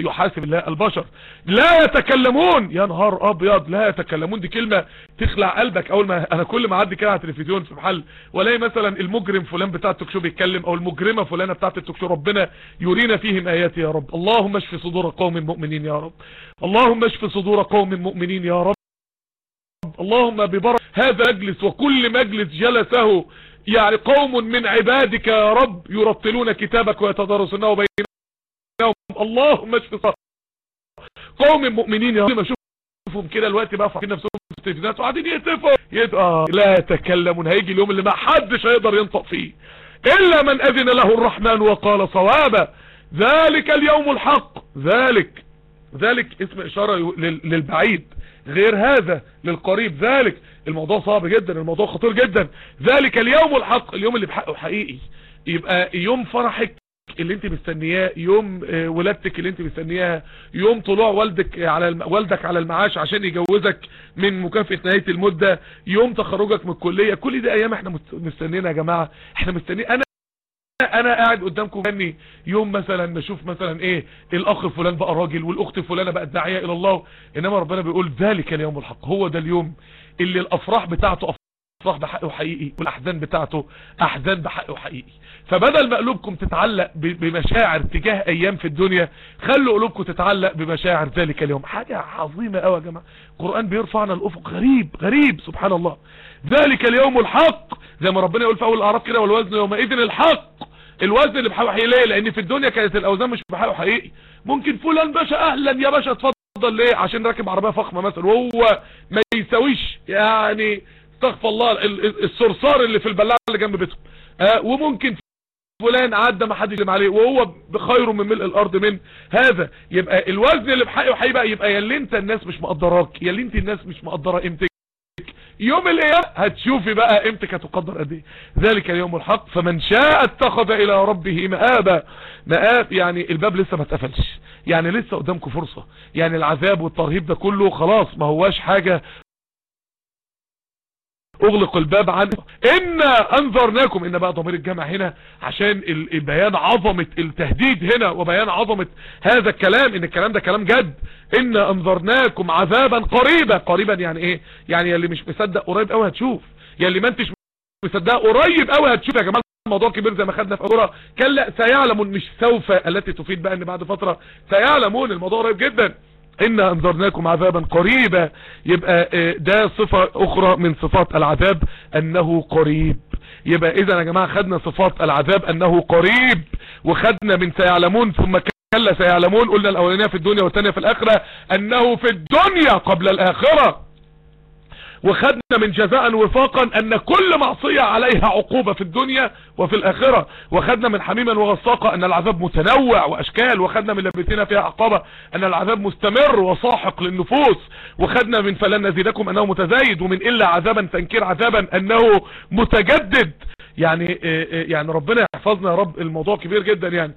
يحاسب الله البشر. لا يتكلمون. يا نهار أبيض. لا يتكلمون. دي كلمة تخلع قلبك. أول ما أنا كل ما أعدي كده على التلفزيون في محل وألاقي مثلا المجرم فلان بتاع التوك شو بيتكلم أو المجرمة فلانة بتاعة التوك شو. ربنا يرينا فيهم اياتي يا رب. اللهم اشف صدور قوم مؤمنين يا رب. اللهم اشف صدور قوم مؤمنين يا رب. اللهم ببركة. هذا مجلس وكل مجلس جلسه يعني قوم من عبادك يا رب يرتلون كتابك ويتدارسونه بين اللهم اشف قوم مؤمنين يا رب اشوفهم كده الوقت بقى فاكرين نفسهم في التلفزيونات وقاعدين يهتفوا يبقى لا يتكلمون. هيجي اليوم اللي ما حدش هيقدر ينطق فيه. إلا من أذن له الرحمن وقال صوابا. ذلك اليوم الحق. ذلك ذلك اسم إشارة للبعيد. غير هذا للقريب. ذلك. الموضوع صعب جدا الموضوع خطير جدا. ذلك اليوم الحق. اليوم اللي بحقه حقيقي. يبقى يوم فرحك. اللي انت مستنياه يوم ولادتك اللي انت مستنياها يوم طلوع والدك على الم... والدك على المعاش عشان يجوزك من مكافأة نهاية المدة يوم تخرجك من الكلية كل دي أيام إحنا مستنينا يا جماعة. إحنا مستنيين. أنا أنا قاعد قدامكم اني يوم مثلا نشوف مثلا إيه الأخ فلان بقى راجل والأخت فلانة بقت داعية إلى الله. إنما ربنا بيقول ذلك اليوم الحق. هو ده اليوم اللي الأفراح بتاعته افراح بحقه حقيقي والأحزان بتاعته أحزان بحقه حقيقي. فبدل ما قلوبكم تتعلق بمشاعر تجاه أيام في الدنيا خلوا قلوبكم تتعلق بمشاعر ذلك اليوم. حاجة عظيمة قوي يا جماعة. القرآن بيرفعنا الأفق. غريب غريب سبحان الله. ذلك اليوم الحق. زي ما ربنا يقول في أول الأعراف كده والوزن يومئذ الحق. الوزن اللي بحقه حقيقي ليه؟ لأن في الدنيا كانت الأوزان مش بحقه حقيقي. ممكن فلان باشا أهلا يا باشا اتفضل. ليه؟ عشان راكب عربية فخمة مثلا. وهو ما يساويش. يعني استغفر الله الصرصار اللي في البلاعة اللي جنب بيتهم آه وممكن فلان عدى ما حدش يلم عليه وهو بخيره من ملء الأرض من هذا. يبقى الوزن اللي بحقه هيبقى يبقى يا اللي انت الناس مش مقدراك يا اللي انت الناس مش مقدرة قيمتك. يوم القيامة هتشوفي بقى قيمتك هتقدر قد إيه. ذلك اليوم الحق. فمن شاء اتخذ إلى ربه مآبا. مآب يعني الباب لسه ما اتقفلش. يعني لسه قدامكم فرصة. يعني العذاب والترهيب ده كله خلاص ما هواش حاجة أغلق الباب عنه. إنا أنذرناكم. إن بقى ضمير الجمع هنا عشان بيان عظمة التهديد هنا وبيان عظمة هذا الكلام. إن الكلام ده كلام جد. إنا أنذرناكم عذابا قريبا. قريبا يعني إيه؟ يعني يلي مش مصدق قريب قوي هتشوف. يلي ما أنتش مصدق قريب قوي هتشوف. يا جماعة الموضوع كبير زي ما خدنا في اورا كلا سيعلمون مش سوف. التي تفيد بقى إن بعد فترة سيعلمون الموضوع قريب جدا. إنا أنذرناكم عذابا قريبا. يبقى ده صفة أخرى من صفات العذاب أنه قريب. يبقى إذا يا جماعة خدنا صفات العذاب أنه قريب وخدنا من سيعلمون ثم كلا سيعلمون. قلنا الأولانية في الدنيا والثانية في الآخرة أنه في الدنيا قبل الآخرة. وخدنا من جزاء وفاقا أن كل معصية عليها عقوبة في الدنيا وفي الآخرة. وخدنا من حميما وغساقا أن العذاب متنوع وأشكال. وخدنا من لبتنا فيها عقابة أن العذاب مستمر وصاحق للنفوس. وخدنا من فلن نزيدكم أنه متزايد ومن إلا عذابا تنكير عذابا أنه متجدد. يعني آه، آه، يعني ربنا يحفظنا يا رب. الموضوع كبير جدا يعني.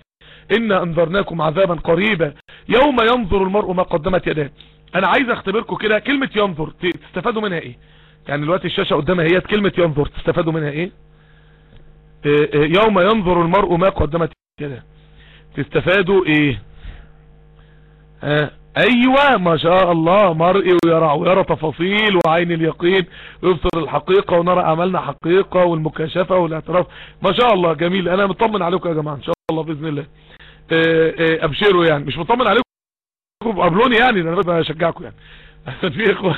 إنا أنذرناكم عذابا قريبا. يوم ينظر المرء ما قدمت يداه أنا عايز أختبركم كده كلمة ينظر تستفادوا منها إيه؟ يعني دلوقتي الشاشة قدامها هي كلمة ينظر تستفادوا منها إيه؟ آه، آه، يوم ينظر المرء ما قدمت يداه تستفادوا إيه؟ ها أيوه ما شاء الله مرئي ويرى ويرى تفاصيل وعين اليقين ويبصر الحقيقة ونرى أعمالنا حقيقة والمكاشفة والاعتراف ما شاء الله جميل. أنا مطمن عليكم يا جماعة إن شاء الله بإذن الله. آه، آه، أبشروا يعني. مش مطمن عليكم؟ قابلوني يعني أنا بشجعكم يعني. في إخوة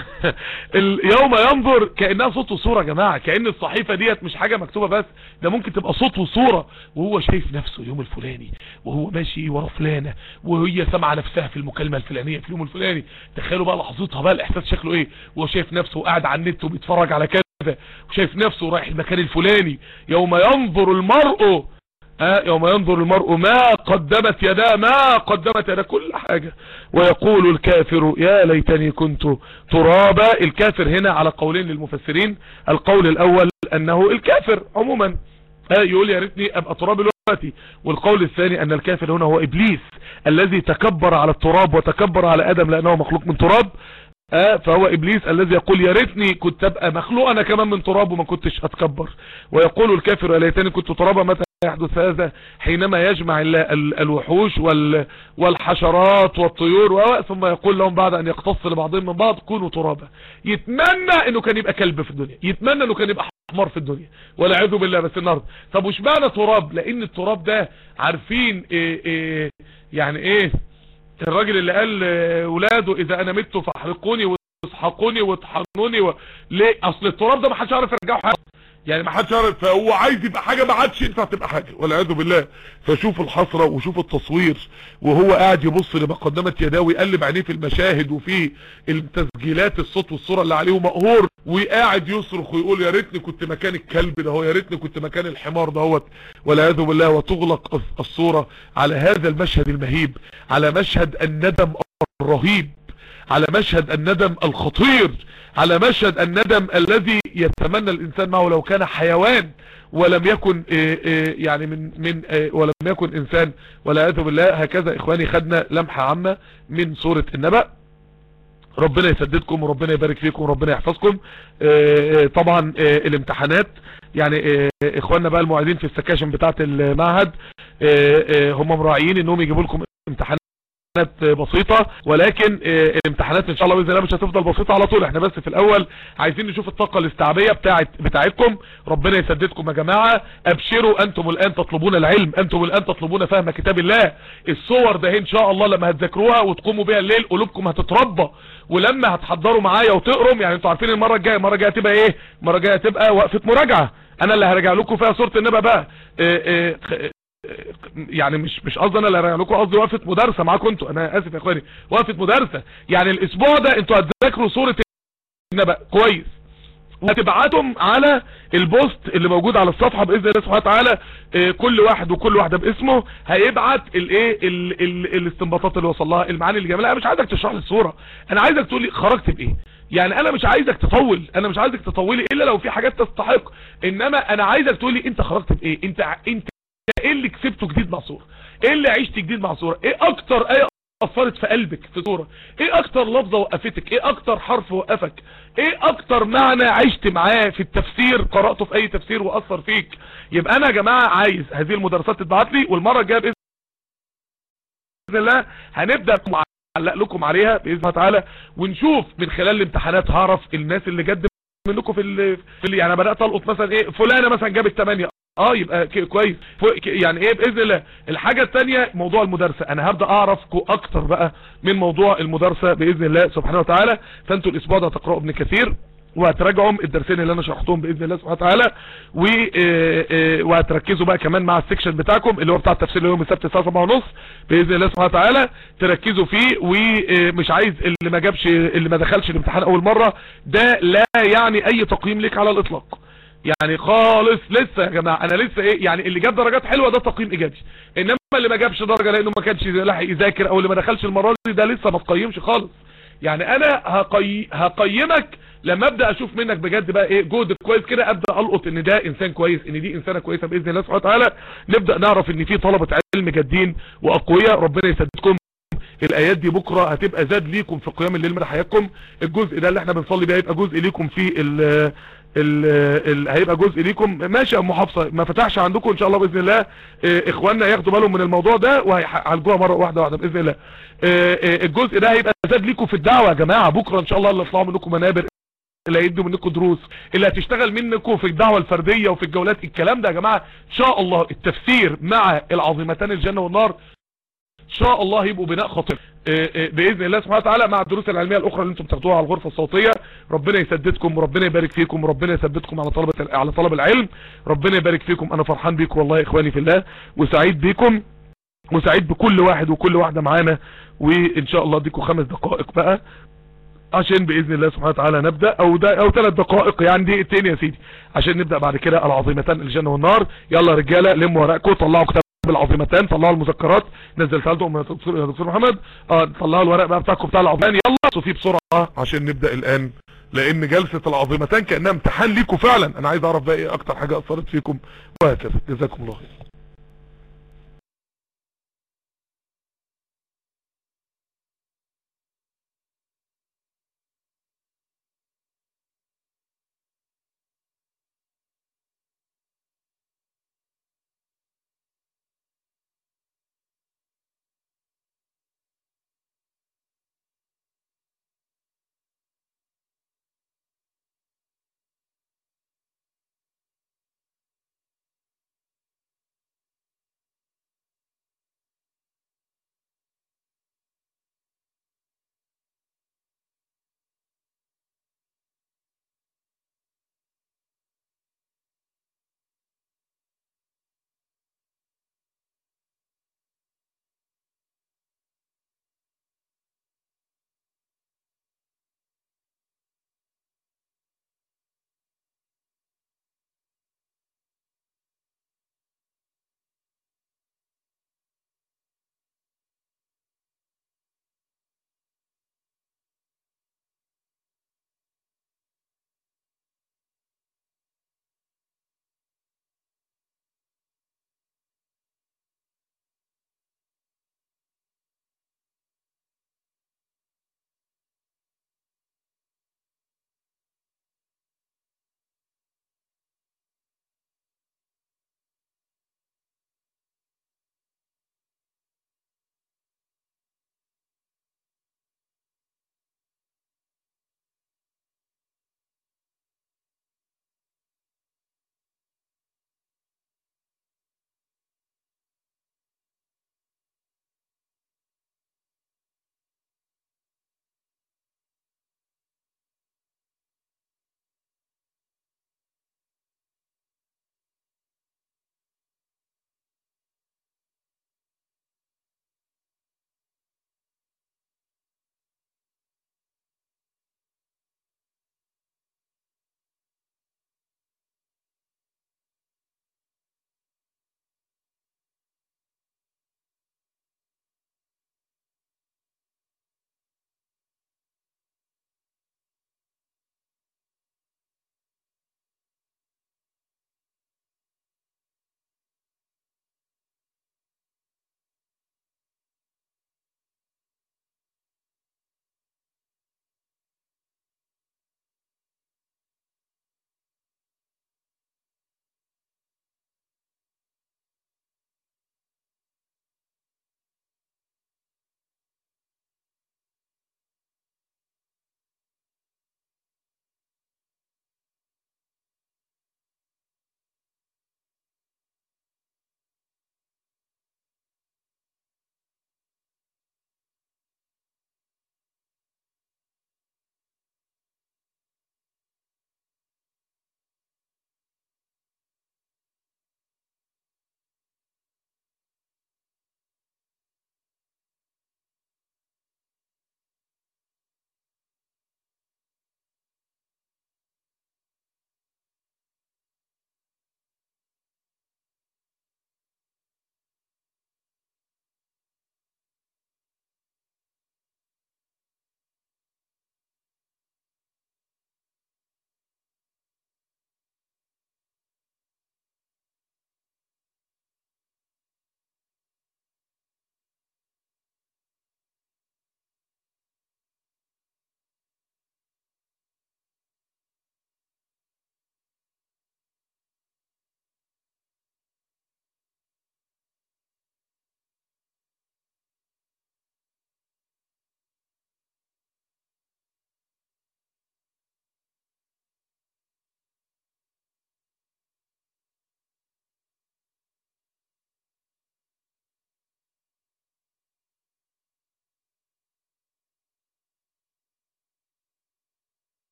ال- يوم ينظر كأنها صوت وصورة يا جماعة كأن الصحيفة ديت مش حاجة مكتوبة بس ده ممكن تبقى صوت وصورة وهو شايف نفسه اليوم الفلاني وهو ماشي ورا فلانة وهي سامعة نفسها في المكالمة الفلانية في اليوم الفلاني. تخيلوا بقى لحظتها بقى الإحساس شكله إيه؟ وهو شايف نفسه قاعد على النت وبيتفرج على كذا وشايف نفسه رايح المكان الفلاني. يوم ينظر المرء يوم ينظر المرء ما قدمت يداه ما قدمت يداه كل حاجة. ويقول الكافر يا ليتني كنت ترابا. الكافر هنا على قولين للمفسرين. القول الأول أنه الكافر عموما. آه يقول يا ريتني أبقى تراب دلوقتي. والقول الثاني أن الكافر هنا هو إبليس الذي تكبر على التراب وتكبر على آدم لأنه مخلوق من تراب. آه فهو إبليس الذي يقول يا ريتني كنت أبقى مخلوق أنا كمان من تراب وما كنتش أتكبر. ويقول الكافر يا ليتني كنت ترابا متى يحدث هذا حينما يجمع ال- ال- الوحوش وال والحشرات والطيور ثم يقول لهم بعد أن يقتص لبعضهم من بعض كونوا ترابا. يتمنى إنه كان يبقى كلب في الدنيا يتمنى إنه كان يبقى حمار في الدنيا والعياذ بالله بس النهارده. طب وش معنى تراب؟ لأن التراب ده عارفين إيه إيه يعني إيه؟ الراجل اللي قال ولاده إذا أنا مت فأحرقوني واسحقوني واطحنوني و... ليه؟ أصل التراب ده ما حدش يعرف يرجعه حاجة. يعني ما حدش يعرف فهو عايز يبقى حاجة ما عادش ينفع تبقى حاجة. والعياذ بالله فشوف الحسرة وشوف التصوير. وهو قاعد يبص لما قدمت يداه ويقلب عينيه في المشاهد وفي التسجيلات الصوت والصورة اللي عليه مقهور وقاعد يصرخ ويقول يا ريتني كنت مكان الكلب ده هو يا ريتني كنت مكان الحمار دهوت والعياذ بالله وتغلق الصورة على هذا المشهد المهيب على مشهد الندم الرهيب. على مشهد الندم الخطير على مشهد الندم الذي يتمنى الإنسان معه لو كان حيوان ولم يكن آه، آه، يعني من من آه، ولم يكن إنسان. والعياذ بالله هكذا إخواني خدنا لمحة عامة من سورة النبأ. ربنا يسددكم وربنا يبارك فيكم وربنا يحفظكم. طبعا الامتحانات. يعني إخواننا بقى المعيدين في السكاشن بتاعة المعهد هم مراعيين إنهم يجيبوا لكم امتحانات. بسيطة ولكن آه، الامتحانات إن شاء الله بإذن الله مش هتفضل بسيطة على طول. إحنا بس في الأول عايزين نشوف الطاقة الاستيعابية بتاعت بتاعتكم. ربنا يسددكم يا جماعة. أبشروا أنتم الآن تطلبون العلم. أنتم الآن تطلبون فهم كتاب الله. الصور ده إن شاء الله لما هتذاكروها وتقوموا بيها الليل قلوبكم هتتربى. ولما هتحضروا معايا وتقروا يعني أنتوا عارفين المرة الجاية المرة الجاية هتبقى إيه؟ المرة الجاية هتبقى وقفة مراجعة. أنا اللي هرجع لكم فيها سورة النبأ بقى. آه، آه، يعني مش مش قصدي أنا اللي هراجع لكم قصدي وقفة مدرسة معاكم أنتوا. أنا اسف يا اخواني وقفة مدرسة. يعني الأسبوع ده أنتوا هتذاكروا سورة النبأ. كويس. وهتبعتهم على البوست اللي موجود على الصفحة بإذن الله سبحانه وتعالى آه، كل واحد وكل واحدة باسمه. هيبعت الايه ال- ال- الاستنباطات اللي وصل لها المعاني اللي جميله أنا مش عايزك تشرح لي الصورة. أنا عايزك تقول لي خرجت بإيه. يعني أنا مش عايزك تطول أنا مش عايزك تطولي إلا لو في حاجات تستحق. إنما أنا عايزك تقول لي أنت خرجت بإيه. أنت أنت إيه اللي كسبته جديد مع صورة؟ إيه اللي عشت جديد مع صورة؟ إيه أكتر إيه أثرت في قلبك في صورة؟ إيه أكتر لفظة وقفتك؟ إيه أكتر حرف وقفك؟ إيه أكتر معنى عشت معاه في التفسير؟ قرأته في أي تفسير وأثر فيك؟ يبقى أنا يا جماعة عايز هذه المدرسات تتبعت لي والمرة الجاية بإذن الله هنبدأ معلق لكم عليها بإذن الله تعالى ونشوف من خلال الامتحانات هعرف الناس اللي جد منكم في ال في ال يعني بدأت ألقط مثلا إيه فلانة مثلا جابت 8 آه يبقى كويس. يعني إيه بإذن الله. الحاجة الثانية موضوع المدرسة. أنا هبدأ اعرفكم أكتر بقى من موضوع المدرسة بإذن الله سبحانه وتعالى. فأنتوا الأسبوع ده هتقرأوا ابن كثير وهتراجعوا الدرسين اللي أنا شرحتهم بإذن الله سبحانه وتعالى. و آه، آه، وهتركزوا بقى كمان مع السكشن بتاعكم اللي هو بتاع التفسير يوم السبت الساعة 7 ونص بإذن الله سبحانه وتعالى. تركزوا فيه. ومش عايز اللي ما جابش اللي ما دخلش الامتحان أول مرة. ده لا يعني أي تقييم ليك على الإطلاق. يعني خالص لسه يا جماعة أنا لسه إيه يعني اللي جاب درجات حلوة ده تقييم إيجابي. إنما اللي ما جابش درجة لأنه ما كانش لاحق يذاكر أو اللي ما دخلش المرة دي ده لسه ما تقيمش خالص. يعني أنا هقي... هقيمك لما أبدأ أشوف منك بجد بقى إيه جهد كويس كده أبدأ ألقط إن ده إنسان كويس إن دي إنسانة كويسة بإذن الله سبحانه وتعالى. نبدأ نعرف إن في طلبة علم جادين وأقوياء ربنا يسددكم. الآيات دي بكرة هتبقى زاد ليكم في قيام الليل من حياتكم. الجزء ده اللي إحنا بنصلي بيه هيبقى جزء ليكم في هيبقى جزء ليكم. ماشي يا أم حفصة ما فتحش عندكم إن شاء الله بإذن الله. آه إخواننا ياخدوا بالهم من الموضوع ده وهيعالجوها مرة واحدة واحدة بإذن الله. آه آه الجزء ده هيبقى زاد ليكم في الدعوة يا جماعة. بكرة إن شاء الله اللي يطلعوا منكم منابر اللي هيدوا منكم دروس اللي هتشتغل منكم في الدعوة الفردية وفي الجولات الكلام ده يا جماعة. إن شاء الله التفسير مع العظيمتان الجنة والنار شاء الله يبقوا بناء خطير بإذن الله سبحانه وتعالى مع الدروس العلمية الأخرى اللي أنتم بتاخدوها على الغرفة الصوتية ربنا يسددكم وربنا يبارك فيكم وربنا يثبتكم على طلبة على طلب العلم ربنا يبارك فيكم. أنا فرحان بيكم والله يا إخواني في الله وسعيد بيكم وسعيد بكل واحد وكل واحدة معانا وإن شاء الله أديكم خمس دقائق بقى عشان بإذن الله سبحانه وتعالى نبدأ أو ده أو ثلاث دقائق يعني دقيقتين يا سيدي عشان نبدأ بعد كده العظيمتان الجنة والنار. يلا يا رجالة لموا ورقكم طلعوا كتاب العظيمتان طلعوا المذكرات. نزلتها لكم يا دكتور محمد. آه طلعوا الورق بقى بتاعكم بتاع العظيمتان يلا فيه بسرعة عشان نبدأ الآن لأن جلسة العظيمتان كأنها امتحان ليكم فعلا. أنا عايز أعرف بقى إيه أكتر حاجة أثرت فيكم. وهكذا. جزاكم الله خير.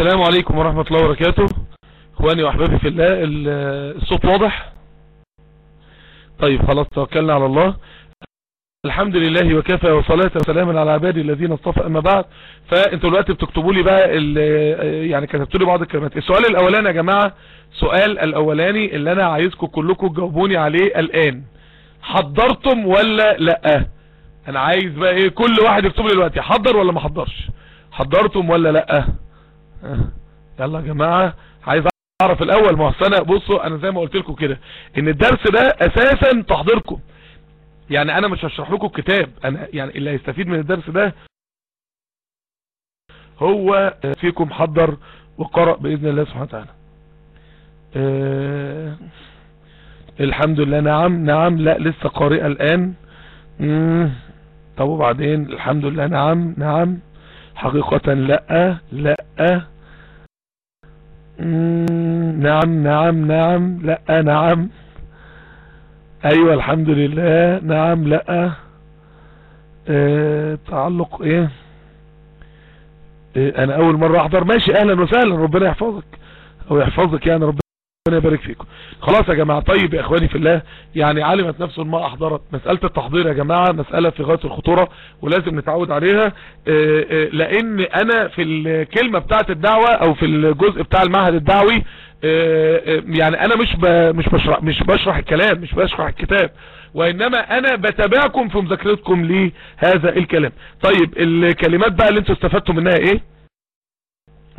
السلام عليكم ورحمة الله وبركاته. إخواني وأحبابي في الله ال- الصوت واضح؟ طيب خلاص توكلنا على الله. الحمد لله وكفى وصلاة وسلاما على عبادي الذين اصطفى. أما بعد فأنتوا دلوقتي بتكتبوا لي بقى يعني كتبتوا لي بعض الكلمات. السؤال الاولاني يا جماعة سؤال الأولاني اللي أنا عايزكم كلكم تجاوبوني عليه الآن. حضرتم ولا لأ؟ أنا عايز بقى إيه كل واحد يكتب لي دلوقتي حضر ولا ما حضرش؟ حضرتم ولا لأ. يلا يا جماعة عايز أعرف الأول ما أنا بصوا أنا زي ما قلت لكم كده إن الدرس ده أساسا تحضيركم. يعني أنا مش هشرح لكم الكتاب أنا يعني اللي هيستفيد من الدرس ده هو فيكم حضر وقرأ بإذن الله سبحانه وتعالى. آه الحمد لله نعم نعم لا لسه قارئة الآن. مم. طب وبعدين؟ الحمد لله نعم نعم. حقيقة لا لا. نعم نعم نعم لا نعم. أيوه الحمد لله. نعم لا. آه تعلق إيه؟ آه أنا أول مرة أحضر. ماشي أهلا وسهلا. ربنا يحفظك. أو يحفظك يعني ربنا يبارك فيكم. خلاص يا جماعة طيب يا إخواني في الله يعني علمت نفس ما أحضرت مسألة التحضير يا جماعة مسألة في غاية الخطورة ولازم نتعود عليها. آه آه لأن أنا في الكلمة بتاعت الدعوة أو في الجزء بتاع المعهد الدعوي يعني أنا مش مش بشرح مش بشرح الكلام مش بشرح الكتاب وإنما أنا بتابعكم في مذاكرتكم لهذا الكلام. طيب الكلمات بقى اللي أنتوا استفدتوا منها إيه؟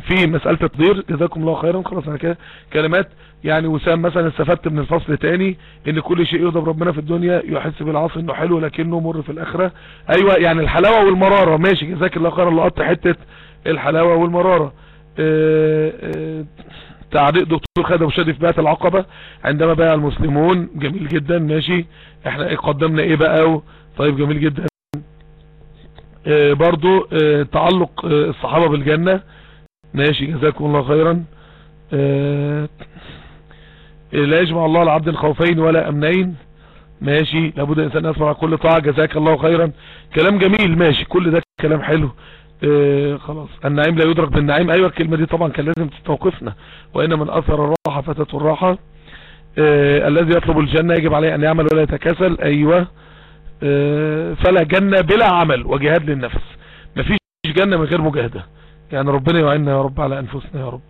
في مسألة التقدير جزاكم الله خيرا. خلاص أنا كده كلمات يعني وسام مثلا استفدت من الفصل الثاني إن كل شيء يغضب ربنا في الدنيا يحس بالعاصي إنه حلو لكنه مر في الآخرة. أيوه يعني الحلاوة والمرارة. ماشي جزاك الله خيرا. لقطت حتة الحلاوة والمرارة. آه آه تعليق دكتور أبو شادي في بيعة العقبة. عندما باع المسلمون جميل جدا. ماشي. إحنا قدمنا إيه بقى. طيب جميل جدا. آه برضو تعلق الصحابة بالجنة. ماشي جزاكم الله خيرا. لا يجمع الله لعبد خوفين ولا أمنين. ماشي. لابد الإنسان على كل طاعة. جزاك الله خيرا. كلام جميل. ماشي. كل ده كلام حلو. آه خلاص. النعيم لا يدرك بالنعيم. أيوه الكلمة دي طبعا كان لازم تستوقفنا. وإن من أثر الراحة فتت الراحة. آه الذي يطلب الجنة يجب عليه أن يعمل ولا يتكاسل. أيوه. فلا جنة بلا عمل وجهاد للنفس. مفيش جنة من غير مجاهدة. يعني ربنا يعيننا يا رب على أنفسنا يا رب.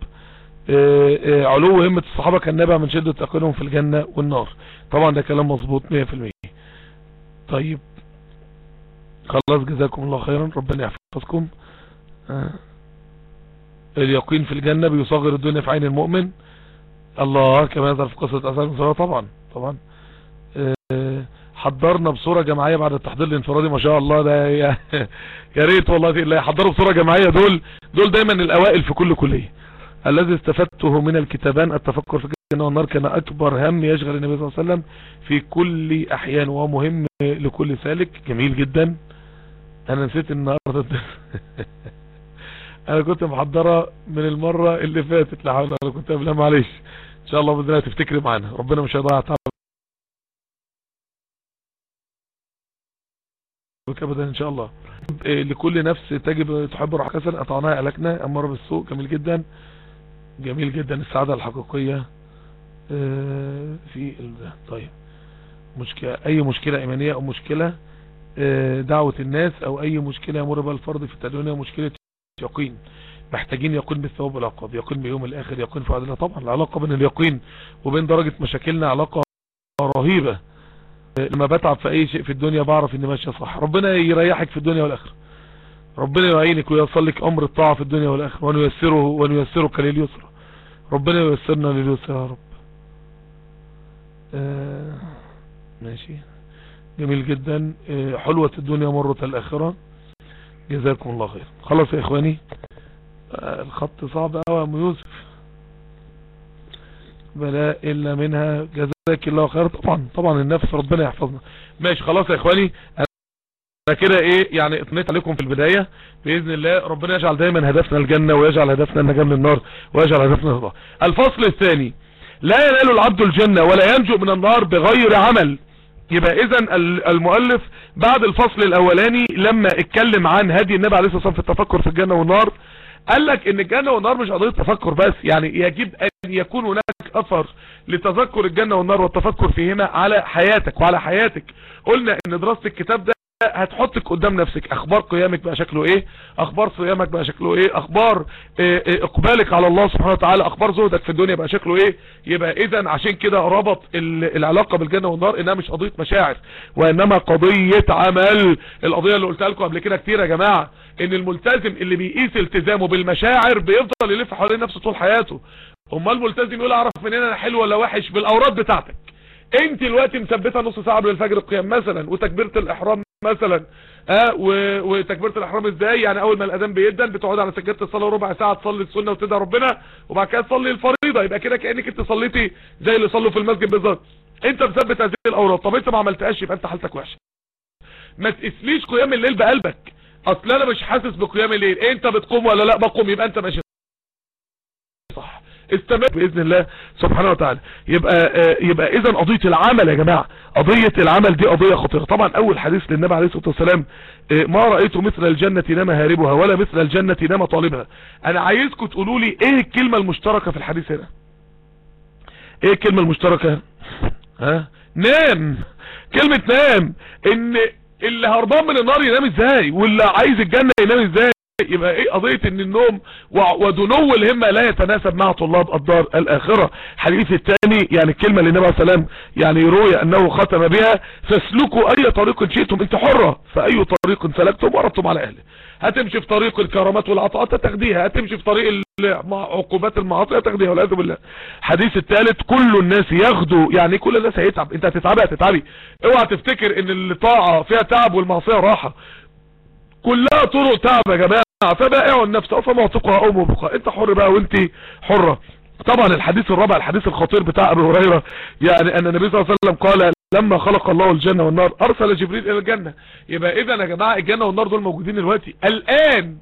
علو همة الصحابة كان نابع من شدة تقلهم في الجنة والنار. طبعا ده كلام مظبوط 100% طيب خلاص جزاكم الله خيرا. ربنا يحفظكم. آه. اليقين في الجنة بيصغر الدنيا في عين المؤمن. الله كما يظهر في قصة أسعار المسارة طبعا طبعا. آه. حضرنا بصورة جماعية بعد التحضير الانفرادي ما شاء الله. ده يا, ريت والله اللي يحضروا بصورة جماعية. دول دول دايما الأوائل في كل كلية. الذي استفدته من الكتابان التفكر في الجنة والنار كان أكبر هم يشغل النبي صلى الله عليه وسلم في كل أحيان وهو مهم لكل سالك. جميل جدا. أنا نسيت النهاردة. أنا كنت محضرة من المرة اللي فاتت لا ولا كنت قبلها معلش. إن شاء الله الله تفتكري معانا ربنا مش هيضيع تعب ابدا إن شاء الله. لكل نفس تجب تحب روح كسل اطعناها الكنا أمر بالسوء. جميل جدا. جميل جدا السعادة الحقيقية في طيب مشكلة أي مشكلة إيمانية أو مشكلة دعوة الناس أو أي مشكلة يمر بها الفرد في التدوينة مشكلة يقين. محتاجين يقين بالثواب والعقاب يقين بيوم الآخر يقين في عدل طبعا العلاقة بين اليقين وبين درجة مشاكلنا علاقة رهيبة. لما بتعب في أي شيء في الدنيا بعرف إني ماشية صح. ربنا يريحك في الدنيا والاخر ربنا يعينك ويصل لك أمر الطاعة في الدنيا والاخر ونيسره ونيسرك لليسر ربنا ييسرنا لليسر يا رب. آه ماشي. جميل جدا. حلوة الدنيا مرة الآخرة. جزاكم الله خير. خلاص يا إخواني. الخط صعب أوي أم يوسف. بلاء إلا منها. جزاك الله خير. طبعا طبعا النفس ربنا يحفظنا. ماشي خلاص يا إخواني. أنا كده إيه يعني اطمنت عليكم في البداية. بإذن الله ربنا يجعل دايما هدفنا الجنة ويجعل هدفنا النجاة من النار ويجعل هدفنا الله الفصل الثاني لا ينال العبد الجنة ولا ينجو من النار بغير عمل. يبقى اذا المؤلف بعد الفصل الأولاني لما اتكلم عن هدي النبي عليه الصلاة والسلام في التفكر في الجنة والنار قال لك إن الجنة والنار مش قضية تفكر بس يعني يجب أن يكون هناك أثر لتذكر الجنة والنار والتفكر فيهما على حياتك وعلى حياتك. قلنا إن دراسة الكتاب ده هتحطك قدام نفسك أخبار قيامك بقى شكله إيه؟ أخبار صيامك بقى شكله إيه؟ أخبار آه آه إقبالك على الله سبحانه وتعالى أخبار زهدك في الدنيا بقى شكله إيه؟ يبقى اذا عشان كده ربط العلاقة بالجنة والنار إنها مش قضية مشاعر وإنما قضية عمل. القضية اللي قلتها لكم قبل كده كتير يا جماعة إن الملتزم اللي بيقيس التزامه بالمشاعر بيفضل يلف حوالين نفسه طول حياته. أمال الملتزم يقول أعرف منين أنا حلو ولا وحش؟ بالاوراد بتاعتك. أنت دلوقتي مثبتة نص ساعة قبل الفجر القيام مثلا وتكبيرة الإحرام مثلا. آه وتكبيرة الإحرام إزاي؟ يعني أول ما الأذان بيدن بتقعد على سجادة الصلاة ربع ساعة تصلي السنة وتدعي ربنا وبعد كده تصلي الفريضة. يبقى كده كأنك أنت صليتي زي اللي صلوا في المسجد بالظبط. أنت مثبت هذه الاوراد طب أنت ما عملتهاش يبقى أنت حالتك وحشة. ما تقيسليش قيام الليل بقلبك. أصل أنا مش حاسس بقيام الليل. أنت بتقوم ولا لا؟ بقوم. يبقى أنت ماشي. استمر بإذن الله سبحانه وتعالى. يبقى آه يبقى اذا قضية العمل يا جماعة. قضية العمل دي قضية خطيرة. طبعا أول حديث للنبي عليه الصلاة والسلام آه ما رأيت مثل الجنة نام هاربها ولا مثل الجنة نام طالبها. أنا عايزكم تقولوا لي إيه الكلمة المشتركة في الحديث هنا؟ إيه الكلمة المشتركة؟ ها؟ نام. كلمة نام. إن اللي هربان من النار ينام إزاي؟ واللي عايز الجنة ينام إزاي؟ يبقى إيه قضية ان النوم ودنو الهمة لا يتناسب مع طلاب الدار الآخرة. حديث الثاني يعني الكلمة اللي النبي عليه يعني روي أنه ختم بها فاسلكوا أي طريق شئتم انت حرة. فأي طريق سلكتم وردتم على أهله. هتمشي في طريق الكرامات والعطاءات تاخديها. هتمشي في طريق عقوبات المعاصي تاخديها والعياذ بالله. الحديث الثالث كل الناس ياخدوا يعني كل الناس هيتعب. انت هتتعبي هتتعبي. اوعى تفتكر إن الطاعة فيها تعب والمعصية راحة. كلها طرق تعب يا جماعة. فبائع النفس أو فمعتقها أو مبقى أنت حر بقى وأنت حرة. طبعا الحديث الرابع الحديث الخطير بتاع أبي هريرة يعني أن النبي صلى الله عليه وسلم قال لما خلق الله الجنة والنار أرسل جبريل إلى الجنة. يبقى إذا يا جماعة الجنة والنار دول موجودين دلوقتي. الآن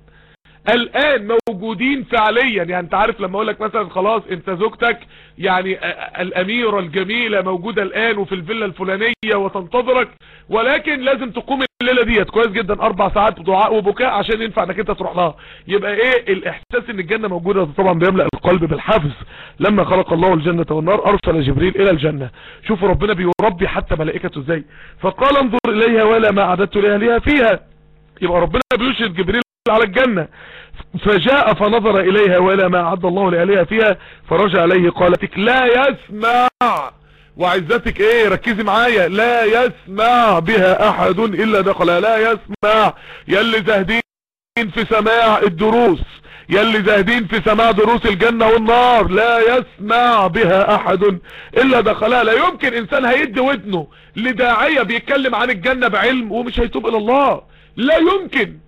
الآن موجودين فعليا. يعني أنت عارف لما أقول لك مثلا خلاص أنت زوجتك يعني الأميرة الجميلة موجودة الآن وفي الفيلا الفلانية وتنتظرك ولكن لازم تقوم الليلة ديت. كويس جدا. أربع ساعات دعاء وبكاء عشان ينفع إنك أنت تروح لها. يبقى إيه الإحساس إن الجنة موجودة؟ طبعا بيملأ القلب بالحافز لما خلق الله الجنة والنار أرسل جبريل إلى الجنة. شوفوا ربنا بيربي حتى ملائكته إزاي. فقال انظر إليها ولا ما أعددت لأهلها فيها. يبقى ربنا بيشهد جبريل على الجنة. فجاء فنظر إليها ولا ما أعد الله لأهلها فيها. فرجع إليه قالتك لا يسمع. وعزتك إيه؟ ركزي معايا. لا يسمع بها أحد إلا دخلها لا يسمع. يلي زاهدين في سماع الدروس. يلي زاهدين في سماع دروس الجنة والنار. لا يسمع بها أحد إلا دخلها لا يمكن إنسان هيدي ودنه لداعية بيتكلم عن الجنة بعلم ومش هيتوب إلى الله. لا يمكن.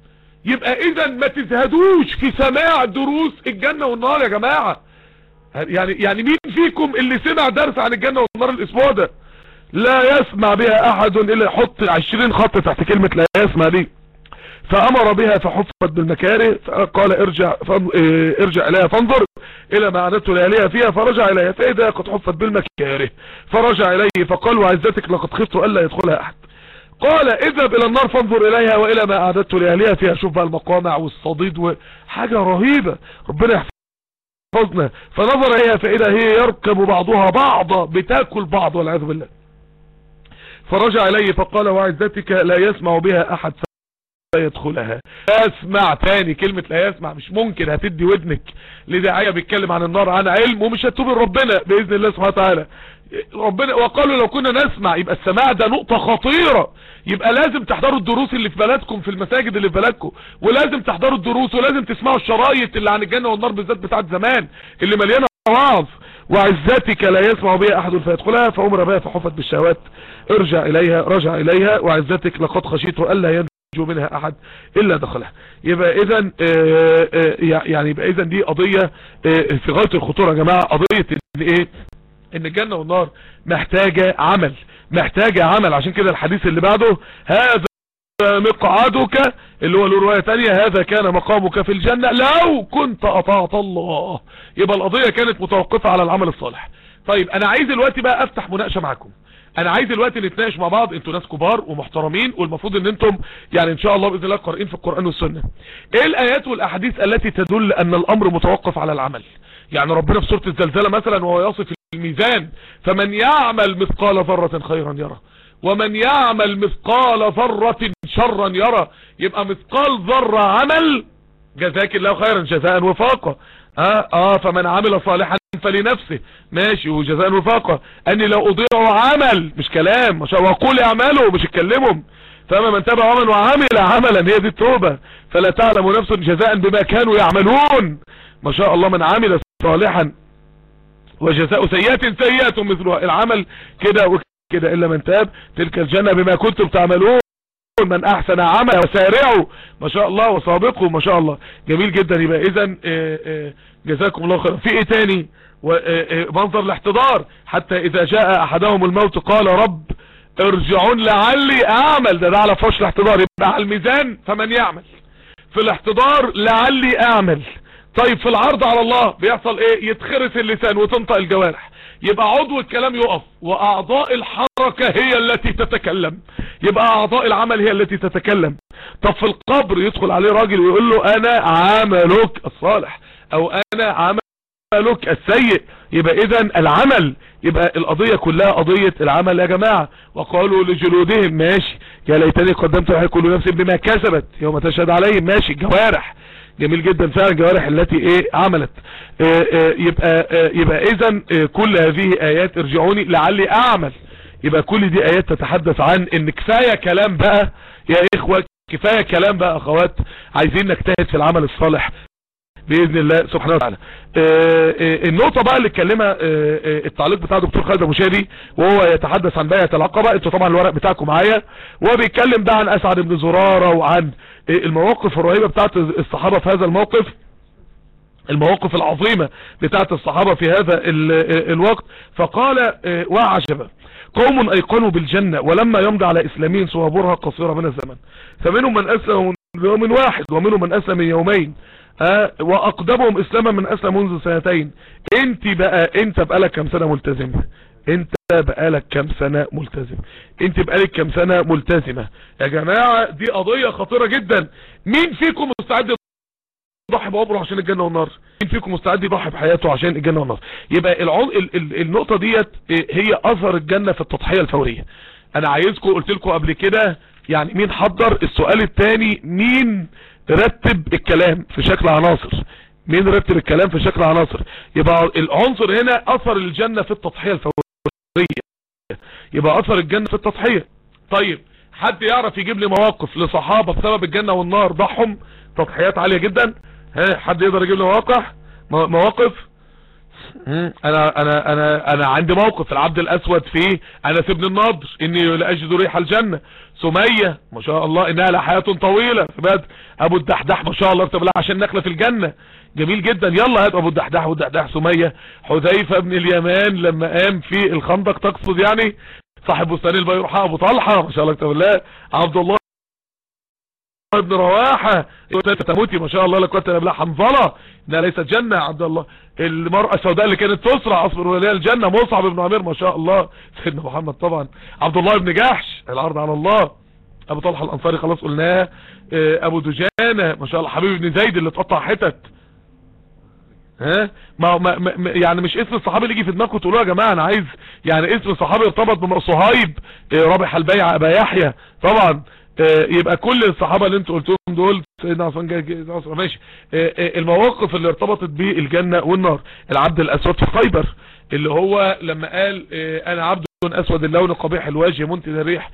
يبقى اذا ما تزهدوش في سماع دروس الجنة والنار يا جماعة. يعني يعني مين فيكم اللي سمع درس عن الجنة والنار الأسبوع ده؟ لا يسمع بها أحد إلا يحط عشرين خط تحت كلمة لا يسمع دي فأمر بها فحفت بالمكاره فقال ارجع. آه ارجع إليها فانظر إلى ما عددت لياليها فيها فرجع اليها فاذا قد حفت بالمكاره. فرجع إليه فقال وعزتك لقد خفت الا يدخلها أحد. قال اذهب إلى النار فانظر إليها وإلى ما أعددت لاهلها فيها. شوف بقى المقامع والصديد وحاجة رهيبة. ربنا يحفظنا فنظر إليها فإذا هي يركب بعضها بعضا بتاكل بعض والعياذ بالله. فرجع إليه فقال وعزتك لا يسمع بها أحد يدخلها. اسمع تاني كلمة لا يسمع. مش ممكن هتدي ودنك لداعية بيتكلم عن النار. عن علم ومش هتوب ربنا بإذن الله سبحانه وتعالى. ربنا وقالوا لو كنا نسمع يبقى السماع ده نقطة خطيرة. يبقى لازم تحضروا الدروس اللي في بلدكم في المساجد اللي في بلدكم. ولازم تحضروا الدروس ولازم تسمعوا الشرايط اللي عن الجنة والنار بالذات بتاعت زمان اللي مليانة وعظ وعزتك لا يسمع بها أحد فيدخلها فأمر بها فحفت بالشهوات. ارجع إليها رجع إليها. وعزتك لقد خشيت الا ينجو منها أحد إلا دخلها. يبقى اذا يعني يبقى اذا دي قضية في غاية الخطورة يا جماعة قضية إن إيه؟ إن الجنة والنار محتاجة عمل محتاجة عمل. عشان كده الحديث اللي بعده هذا مقعدك اللي هو له رواية تانية هذا كان مقامك في الجنة لو كنت اطاعت الله. يبقى القضية كانت متوقفة على العمل الصالح. طيب أنا عايز دلوقتي بقى أفتح مناقشة معاكم. أنا عايز دلوقتي نتناقش مع بعض أنتوا ناس كبار ومحترمين والمفروض ان أنتم يعني ان شاء الله بإذن الله قارئين في القرآن والسنة. إيه الآيات والأحاديث التي تدل أن الأمر متوقف على العمل؟ يعني ربنا في سورة الزلزلة مثلا وهو يصف الميزان فمن يعمل مثقال ذرة خيرا يرى ومن يعمل مثقال ذرة شرا يرى يبقى مثقال ذرة عمل جزاك الله خيرا جزاء وفاقا. آه آه فمن عمل صالحا فلنفسه. ماشي وجزاء وفاقا أني لو أضيع عمل. مش كلام. الله وقول اعملوا مش أتكلمهم. فما من تابع عمل وعمل عملا هي دي التوبة. فلا تعلم نفس جزاء بما كانوا يعملون. ما شاء الله من عمل صالحا. وجزاء سيئات سيئات مثلها. العمل كده وكده. إلا من تاب تلك الجنة بما كنتم تعملون. من أحسن عمل وسارعوا. ما شاء الله وسابقوا. ما شاء الله. جميل جدا. يبقى اذا جزاكم الله خيرا. في إيه تاني؟ منظر الاحتضار. حتى إذا جاء أحدهم الموت قال رب ارجعون لعلي أعمل. ده ده على فوش الاحتضار. يبقى على الميزان فمن يعمل. في الاحتضار لعلي أعمل. طيب في العرض على الله بيحصل إيه؟ يتخرس اللسان وتنطق الجوارح. يبقى عضو الكلام يقف. وأعضاء الحركة هي التي تتكلم. يبقى أعضاء العمل هي التي تتكلم. طب في القبر يدخل عليه راجل ويقول له أنا عملك الصالح. أو أنا عملك السيء. يبقى اذا العمل يبقى القضية كلها قضية العمل يا جماعة. وقالوا لجلودهم ماشي. يا ليتني قدمت لها كل نفس بما كسبت. يوم تشهد عليهم ماشي. الجوارح جميل جدا فعلا الجوارح التي إيه عملت. آه آه يبقى آه يبقى اذا كل هذه آيات ارجعوني لعلي أعمل. يبقى كل دي آيات تتحدث عن إن كفاية كلام بقى. يا إخوة كفاية كلام بقى أخوات. عايزين نجتهد في العمل الصالح. بإذن الله سبحانه وتعالى. النقطة بقى اللي اتكلمها التعليق بتاع دكتور خالد أبو شادي وهو يتحدث عن بيعة العقبة. أنتوا طبعا الورق بتاعكم معايا. وهو بيتكلم بقى عن أسعد بن زرارة وعن المواقف الرهيبة بتاعت الصحابة في هذا الموقف. المواقف العظيمة بتاعت الصحابة في هذا الوقت. فقال وعجبا قوم أيقنوا بالجنة ولما يمضي على إسلامين صوابرها قصيرة من الزمن. فمنهم من اسلم من يوم واحد ومنهم من أسلم من يومين. أه وأقدمهم إسلاما من أسلم منذ سنتين. أنت بقى أنت بقالك كم سنة ملتزم؟ أنت بقالك كم سنة ملتزم؟ أنت بقالك كم سنة ملتزمة؟ يا جماعة دي قضية خطيرة جدا. مين فيكم مستعد يضحي بعمره عشان الجنة والنار؟ مين فيكم مستعد يضحي بحياته عشان الجنة والنار؟ يبقى العن... ال... ال... النقطة ديت هي أثر الجنة في التضحية الفورية. أنا عايزكم قلت لكم قبل كده يعني مين حضر؟ السؤال الثاني مين رتب الكلام في شكل عناصر. مين رتب الكلام في شكل عناصر؟ يبقى العنصر هنا أثر الجنة في التضحية الفورية. يبقى أثر الجنة في التضحية. طيب حد يعرف يجيب لي مواقف لصحابة بسبب الجنة والنار ضحهم؟ تضحيات عالية جدا. ها حد يقدر يجيب لي مواقع؟ مواقف؟ أنا أنا أنا أنا عندي موقف العبد الأسود في أنس بن النضر إني لاجد ريح الجنة. سمية ما شاء الله إنها لحياة طويلة. في بدر أبو الدحدح ما شاء الله لها عشان نخلة في الجنة. جميل جدا. يلا هات أبو الدحدح أبو الدحدح سمية. حذيفة بن اليمان لما قام في الخندق تقصد يعني؟ صاحب بستان البيرحاء أبو طلحة ما شاء الله ارتب الله عبد الله ابن رواحة. تموتي ما شاء الله قتل بالله حنظلة. إنها ليست جنة يا عبد الله. المرأة السوداء اللي كانت تسرع أصبر وليها الجنة مصعب بن عمير ما شاء الله. سيدنا محمد طبعا. عبد الله بن جحش العرض على الله. أبو طلحة الأنصاري خلاص قلناه. أبو دجانة ما شاء الله. حبيب بن زيد اللي اتقطع حتت. ها؟ ما, ما, ما يعني مش اسم الصحابي اللي يجي في دماغكم تقولوا يا جماعة أنا عايز يعني اسم الصحابي ارتبط بصهيب رابح البيع أبا يحيى. طبعا. يبقى كل الصحابة اللي أنتوا قلتهم دول سيدنا عثمان جاي ماشي. المواقف اللي ارتبطت بالجنة والنار. العبد الأسود في خيبر اللي هو لما قال أنا عبد أسود اللون قبيح الوجه منتن الريح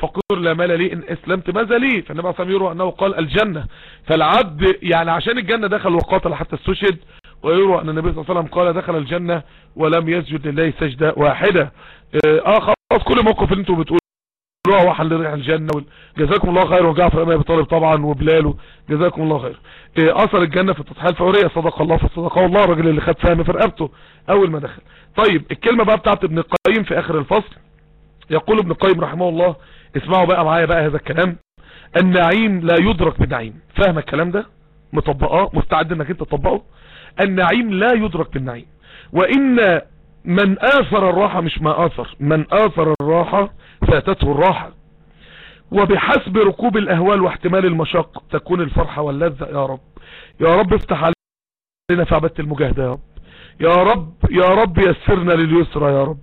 فقير لا مال لي إن أسلمت ماذا لي فالنبي عليه يروى أنه قال الجنة. فالعبد يعني عشان الجنة دخل وقاتل حتى استشهد ويروى أن النبي صلى الله عليه وسلم قال دخل الجنة ولم يسجد لله سجدة واحدة. آه خلاص كل موقف اللي أنتوا بتقولوا روح وحل ريح الجنة جزاكم الله خير وجعفر أمام طالب طبعا وبلاله. جزاكم الله خير. أثر الجنة في التضحية الفورية. صدق الله فصدقه الله الراجل اللي خد فهم في رقبته أول ما دخل. طيب الكلمة بقى بتاعت ابن القيم في آخر الفصل. يقول ابن القيم رحمه الله اسمعوا بقى معايا بقى هذا الكلام. النعيم لا يدرك بالنعيم. فاهم الكلام ده؟ مطبقاه؟ مستعد إنك أنت تطبقه؟ النعيم لا يدرك بالنعيم. وإن من آثر الراحة مش ما آثر من آثر الراحة فاتته الراحة. وبحسب ركوب الأهوال واحتمال المشق تكون الفرحة واللذة. يا رب يا رب افتح علينا في عبادة المجاهدة يا رب. يا رب يا رب يسرنا لليسرى يا رب.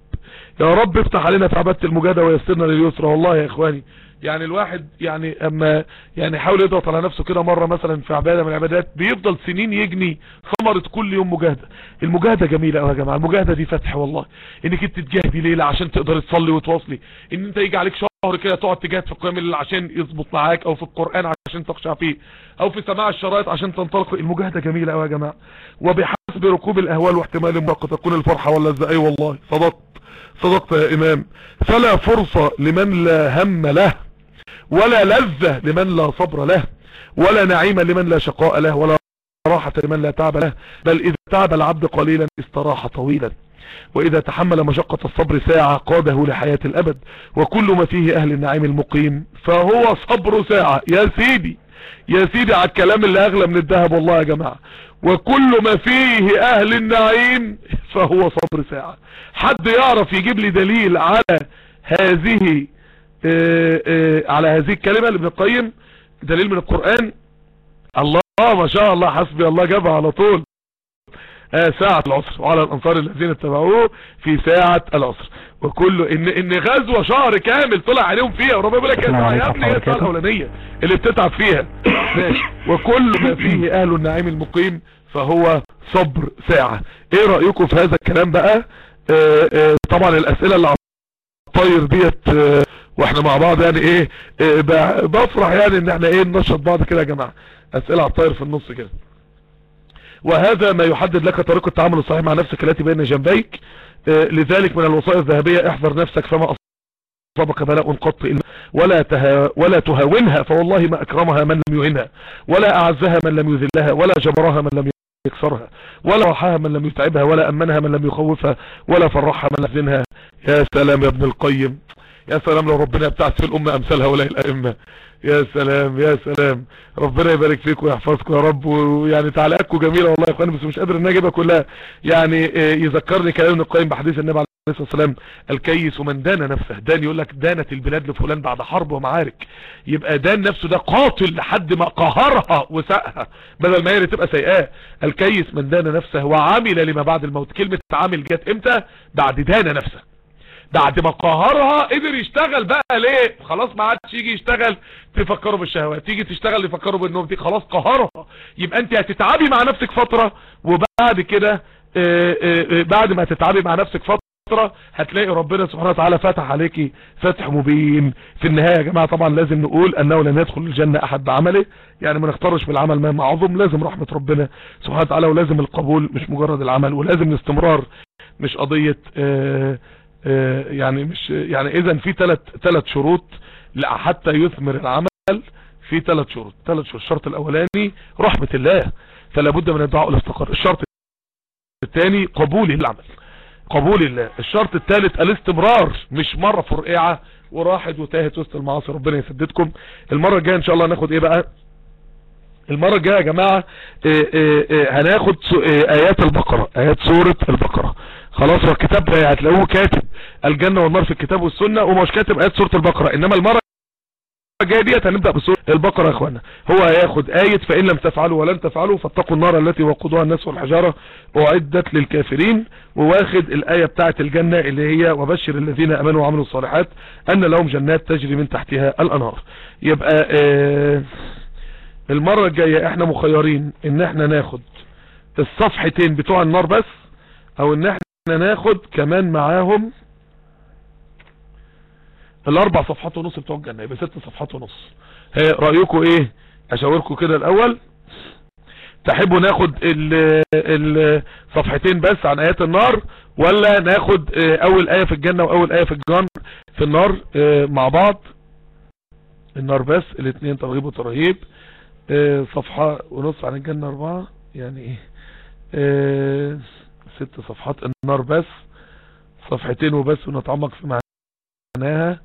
يا رب افتح علينا في عبادة المجاهدة ويسرنا لليسرى. والله يا إخواني يعني الواحد يعني أما يعني حاول يضغط على نفسه كده مرة مثلا في عبادة من العبادات بيفضل سنين يجني ثمرة كل يوم مجاهدة. المجاهدة جميلة قوي يا جماعة المجاهدة دي فتح والله. إنك أنت تجاهدي ليلة عشان تقدر تصلي وتواصلي. إن أنت يجي عليك شهر كده تقعد تجاهد في قيام الليل عشان يظبط معاك أو في القرآن عشان تخشع فيه أو في سماع الشرائط عشان تنطلق المجاهدة جميلة قوي يا جماعة. وبحسب ركوب الأهوال واحتمال المرق تكون الفرحة واللذة. أي والله صدقت صدقت يا إمام. فلا فرصة لمن لا هم له. ولا لذة لمن لا صبر له ولا نعيم لمن لا شقاء له ولا راحة لمن لا تعب له بل إذا تعب العبد قليلا استراح طويلا. وإذا تحمل مشقة الصبر ساعة قاده لحياة الأبد وكل ما فيه أهل النعيم المقيم فهو صبر ساعة. يا سيدي يا سيدي على الكلام اللي أغلى من الذهب والله يا جماعة. وكل ما فيه أهل النعيم فهو صبر ساعة. حد يعرف يجيب لي دليل على هذه على هذه الكلمة لابن القيم دليل من القرآن. الله ما شاء الله حسبي الله جابها على طول آه ساعة العصر وعلى الأنصار الذين اتبعوه في ساعة العصر وكل إن إن غزوة شهر كامل طلع عليهم فيها وربنا بيقول لك يا ابني هي الساعة. الأولانية اللي بتتعب فيها. ماشي. وكل ما فيه أهل النعيم المقيم فهو صبر ساعة. إيه رأيكم في هذا الكلام بقى؟ آه آه طبعا الأسئلة اللي الطاير ديت آه وإحنا مع بعض يعني إيه ب- بفرح يعني ان إحنا إيه ننشط بعض كده يا جماعة. أسئلة على الطاير في النص كده. وهذا ما يحدد لك طريقة التعامل الصحيح مع نفسك التي بين جنبيك. آه، لذلك من الوصايا الذهبية احذر نفسك فما أصابك بلاء قط. ولا, تها ولا تهاونها فوالله ما أكرمها من لم يهنها. ولا أعزها من لم يذلها. ولا جبرها من لم يكسرها. ولا راحها من لم يتعبها. ولا أمنها من لم يخوفها. ولا فرحها من لم يحزنها. يا سلام يا ابن القيم. يا سلام لو ربنا يبتعث في الأمة أمثالها ولا الأئمة. يا سلام يا سلام. ربنا يبارك فيك ويحفظكم يا رب. ويعني تعليقاتكم جميلة والله يا إخواني بس مش قادر إن أجيبها كلها. يعني آه، يذكرني كلام القيم بحديث النبي عليه الصلاة والسلام. الكيس من دان نفسه. دان يقول لك دانت البلاد لفلان بعد حرب ومعارك. يبقى دان نفسه ده قاتل لحد ما قهرها وسقها بدل ما هي تبقى سيئاه الكيس من دان نفسه وعمل لما بعد الموت. كلمة عامل جت إمتى؟ بعد دان نفسه. بعد ما قهرها قدر يشتغل بقى ليه؟ خلاص ما عادش يجي يشتغل تفكروا بالشهوات تيجي تشتغل يفكروا بالنوم دي خلاص قهرها. يبقى انت هتتعبي مع نفسك فترة وبعد كده آه، آه، آه، بعد ما تتعبي مع نفسك فترة هتلاقي ربنا سبحانه وتعالى فتح عليكي فتح مبين. في النهاية يا جماعة طبعا لازم نقول أنه لن يدخل الجنة أحد بعمله. يعني ما نختارش بالعمل مهما عظم لازم رحمة ربنا سبحانه وتعالى ولازم القبول مش مجرد العمل ولازم الاستمرار مش قضية يعني مش يعني اذا في ثلاث ثلاث شروط حتى يثمر العمل في ثلاث شروط. ثلاث شروط الشرط الأولاني رحمة الله فلا بد من الدعاء والافتقار. الشرط الثاني قبول العمل. قبول الله. الشرط الثالث الاستمرار مش مرة فرقعة وراحت وتاهت وسط المعاصي. ربنا يسددكم. المرة الجاية إن شاء الله ناخد إيه بقى؟ المرة الجاية يا جماعة آه، آه، آه، هناخد آه، آيات البقرة آيات سورة البقرة. خلاص هو الكتاب هتلاقوه كاتب الجنة والنار في الكتاب والسنة ومش كاتب آيات سورة البقرة. إنما المرة الجاية ديت هنبدأ بسورة البقرة يا إخوانا. هو هياخد آية فإن لم تفعلوا ولن تفعلوا فاتقوا النار التي وقودها الناس والحجارة أعدت للكافرين. وواخد الآية بتاعت الجنة اللي هي وبشر الذين أمنوا وعملوا الصالحات أن لهم جنات تجري من تحتها الأنهار. يبقى آه المرة الجاية إحنا مخيرين ان إحنا ناخد الصفحتين بتوع النار بس أو ان إحنا ناخد كمان معاهم الاربع صفحات ونص بتوع الجنة يبقى ست صفحات ونص. رأيكم إيه؟ اشاوركم كده الأول. تحبوا ناخد ال- الصفحتين بس عن آيات النار ولا ناخد أول آية في الجنة وأول آية في الجن في النار آه، مع بعض؟ النار بس الاثنين ترغيب وترهيب. صفحة ونص عن الجنة أربعة. يعني إيه؟ آه، ست صفحات. النار بس صفحتين وبس ونتعمق في معناها.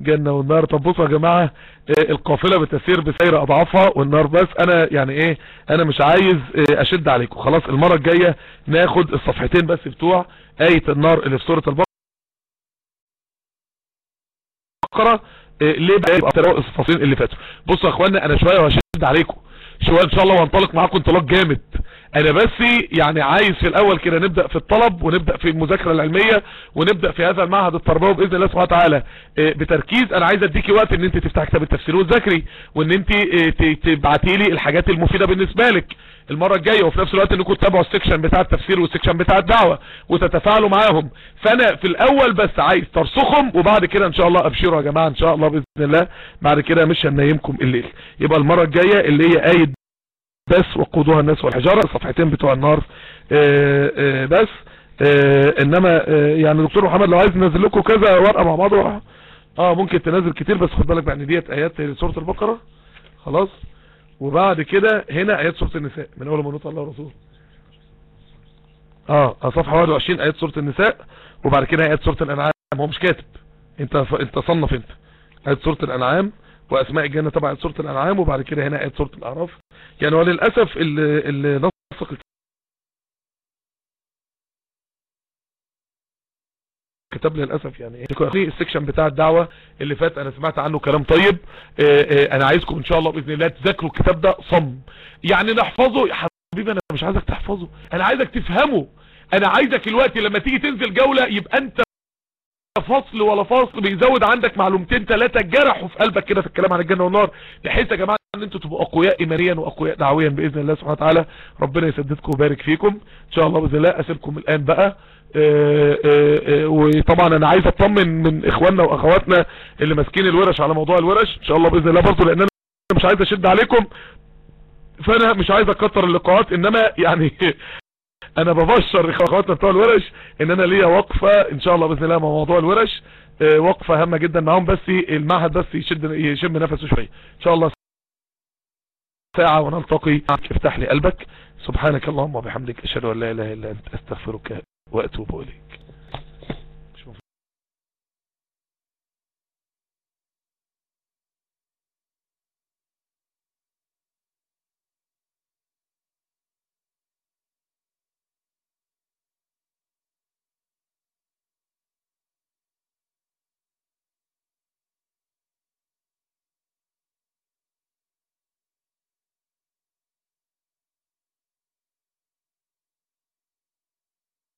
جنة والنار. طب بصوا يا جماعة آه، القافلة بتسير بسير أضعافها والنار بس. أنا يعني إيه؟ أنا مش عايز آه، أشد عليكم. خلاص المرة الجاية ناخد الصفحتين بس بتوع آية النار اللي في سورة البقرة. آه، ليه بقى يبقى تلاقوا الفصلين اللي فاتوا؟ بصوا يا إخوانا أنا شوية وهشد عليكم. شوية إن شاء الله وانطلق معاكم انطلاق جامد. أنا بس يعني عايز في الأول كده نبدأ في الطلب ونبدأ في المذاكرة العلمية ونبدأ في هذا المعهد التربوي بإذن الله سبحانه وتعالى. آه، بتركيز أنا عايز اديكي وقت إن أنت تفتح كتاب التفسير وتذاكري وإن أنت آه، تبعتي لي الحاجات المفيدة بالنسبة لك. المرة الجاية وفي نفس الوقت إنكم تتابعوا ال section بتاع التفسير وال section بتاع الدعوة وتتفاعلوا معاهم. فأنا في الأول بس عايز ترسخهم وبعد كده إن شاء الله أبشروا يا جماعة إن شاء الله بإذن الله. بعد كده مش هننيمكم الليل. يبقى المرة الجاية اللي هي آية بس وقودها الناس والحجارة الصفحتين بتوع النار. آه، آه، بس آه، إنما يعني دكتور محمد لو عايز ننزل لكم كذا ورقة مع بعض. آه ممكن تنزل كتير بس خد بالك إن ديت آيات سورة البقرة. خلاص. وبعد كده هنا آيات سورة النساء من أول ما نطلع الله ورسوله آه صفحة 21 آيات سورة النساء وبعد كده آيات سورة الأنعام. هو مش كاتب. أنت أنت صنف أنت. آيات سورة الأنعام وأسماء الجنة آيات سورة الأنعام وبعد كده هنا ايات سورة الأعراف. يعني هو للاسف اللي, نسق الكتاب للأسف يعني إيه؟ السكشن بتاع الدعوة اللي فات أنا سمعت عنه كلام طيب. آه، آه، أنا عايزكم إن شاء الله بإذن الله تذاكروا الكتاب ده صم. يعني نحفظه. يا حبيبي أنا مش عايزك تحفظه. أنا عايزك تفهمه. أنا عايزك الوقت لما تيجي تنزل جولة يبقى أنت فصل ولا فصل بيزود عندك معلومتين ثلاثة جرحوا في قلبك كده في الكلام عن الجنة والنار بحيث يا جماعة إن أنتوا تبقوا أقوياء ايمانيا وأقوياء دعويا بإذن الله سبحانه وتعالى. ربنا يسددكم ويبارك فيكم. إن شاء الله بإذن الله أسيبكم الآن بقى. آه، آه، آه، وطبعا أنا عايز أطمن من إخواننا وأخواتنا اللي ماسكين الورش على موضوع الورش. إن شاء الله بإذن الله برضه لأن أنا مش عايز أشد عليكم. فأنا مش عايز أكتر اللقاءات إنما يعني أنا ببشر اخواتنا بتوع الورش إن أنا ليا وقفة إن شاء الله بإذن الله مع موضوع الورش. آه، وقفة هامة جدا معاهم بس المعهد بس يشد يشم نفسه شوية. إن شاء الله ساعة ونلتقي. افتح لي قلبك. سبحانك اللهم وبحمدك أشهد أن لا إله إلا أنت أستغفرك وأتوب إليك.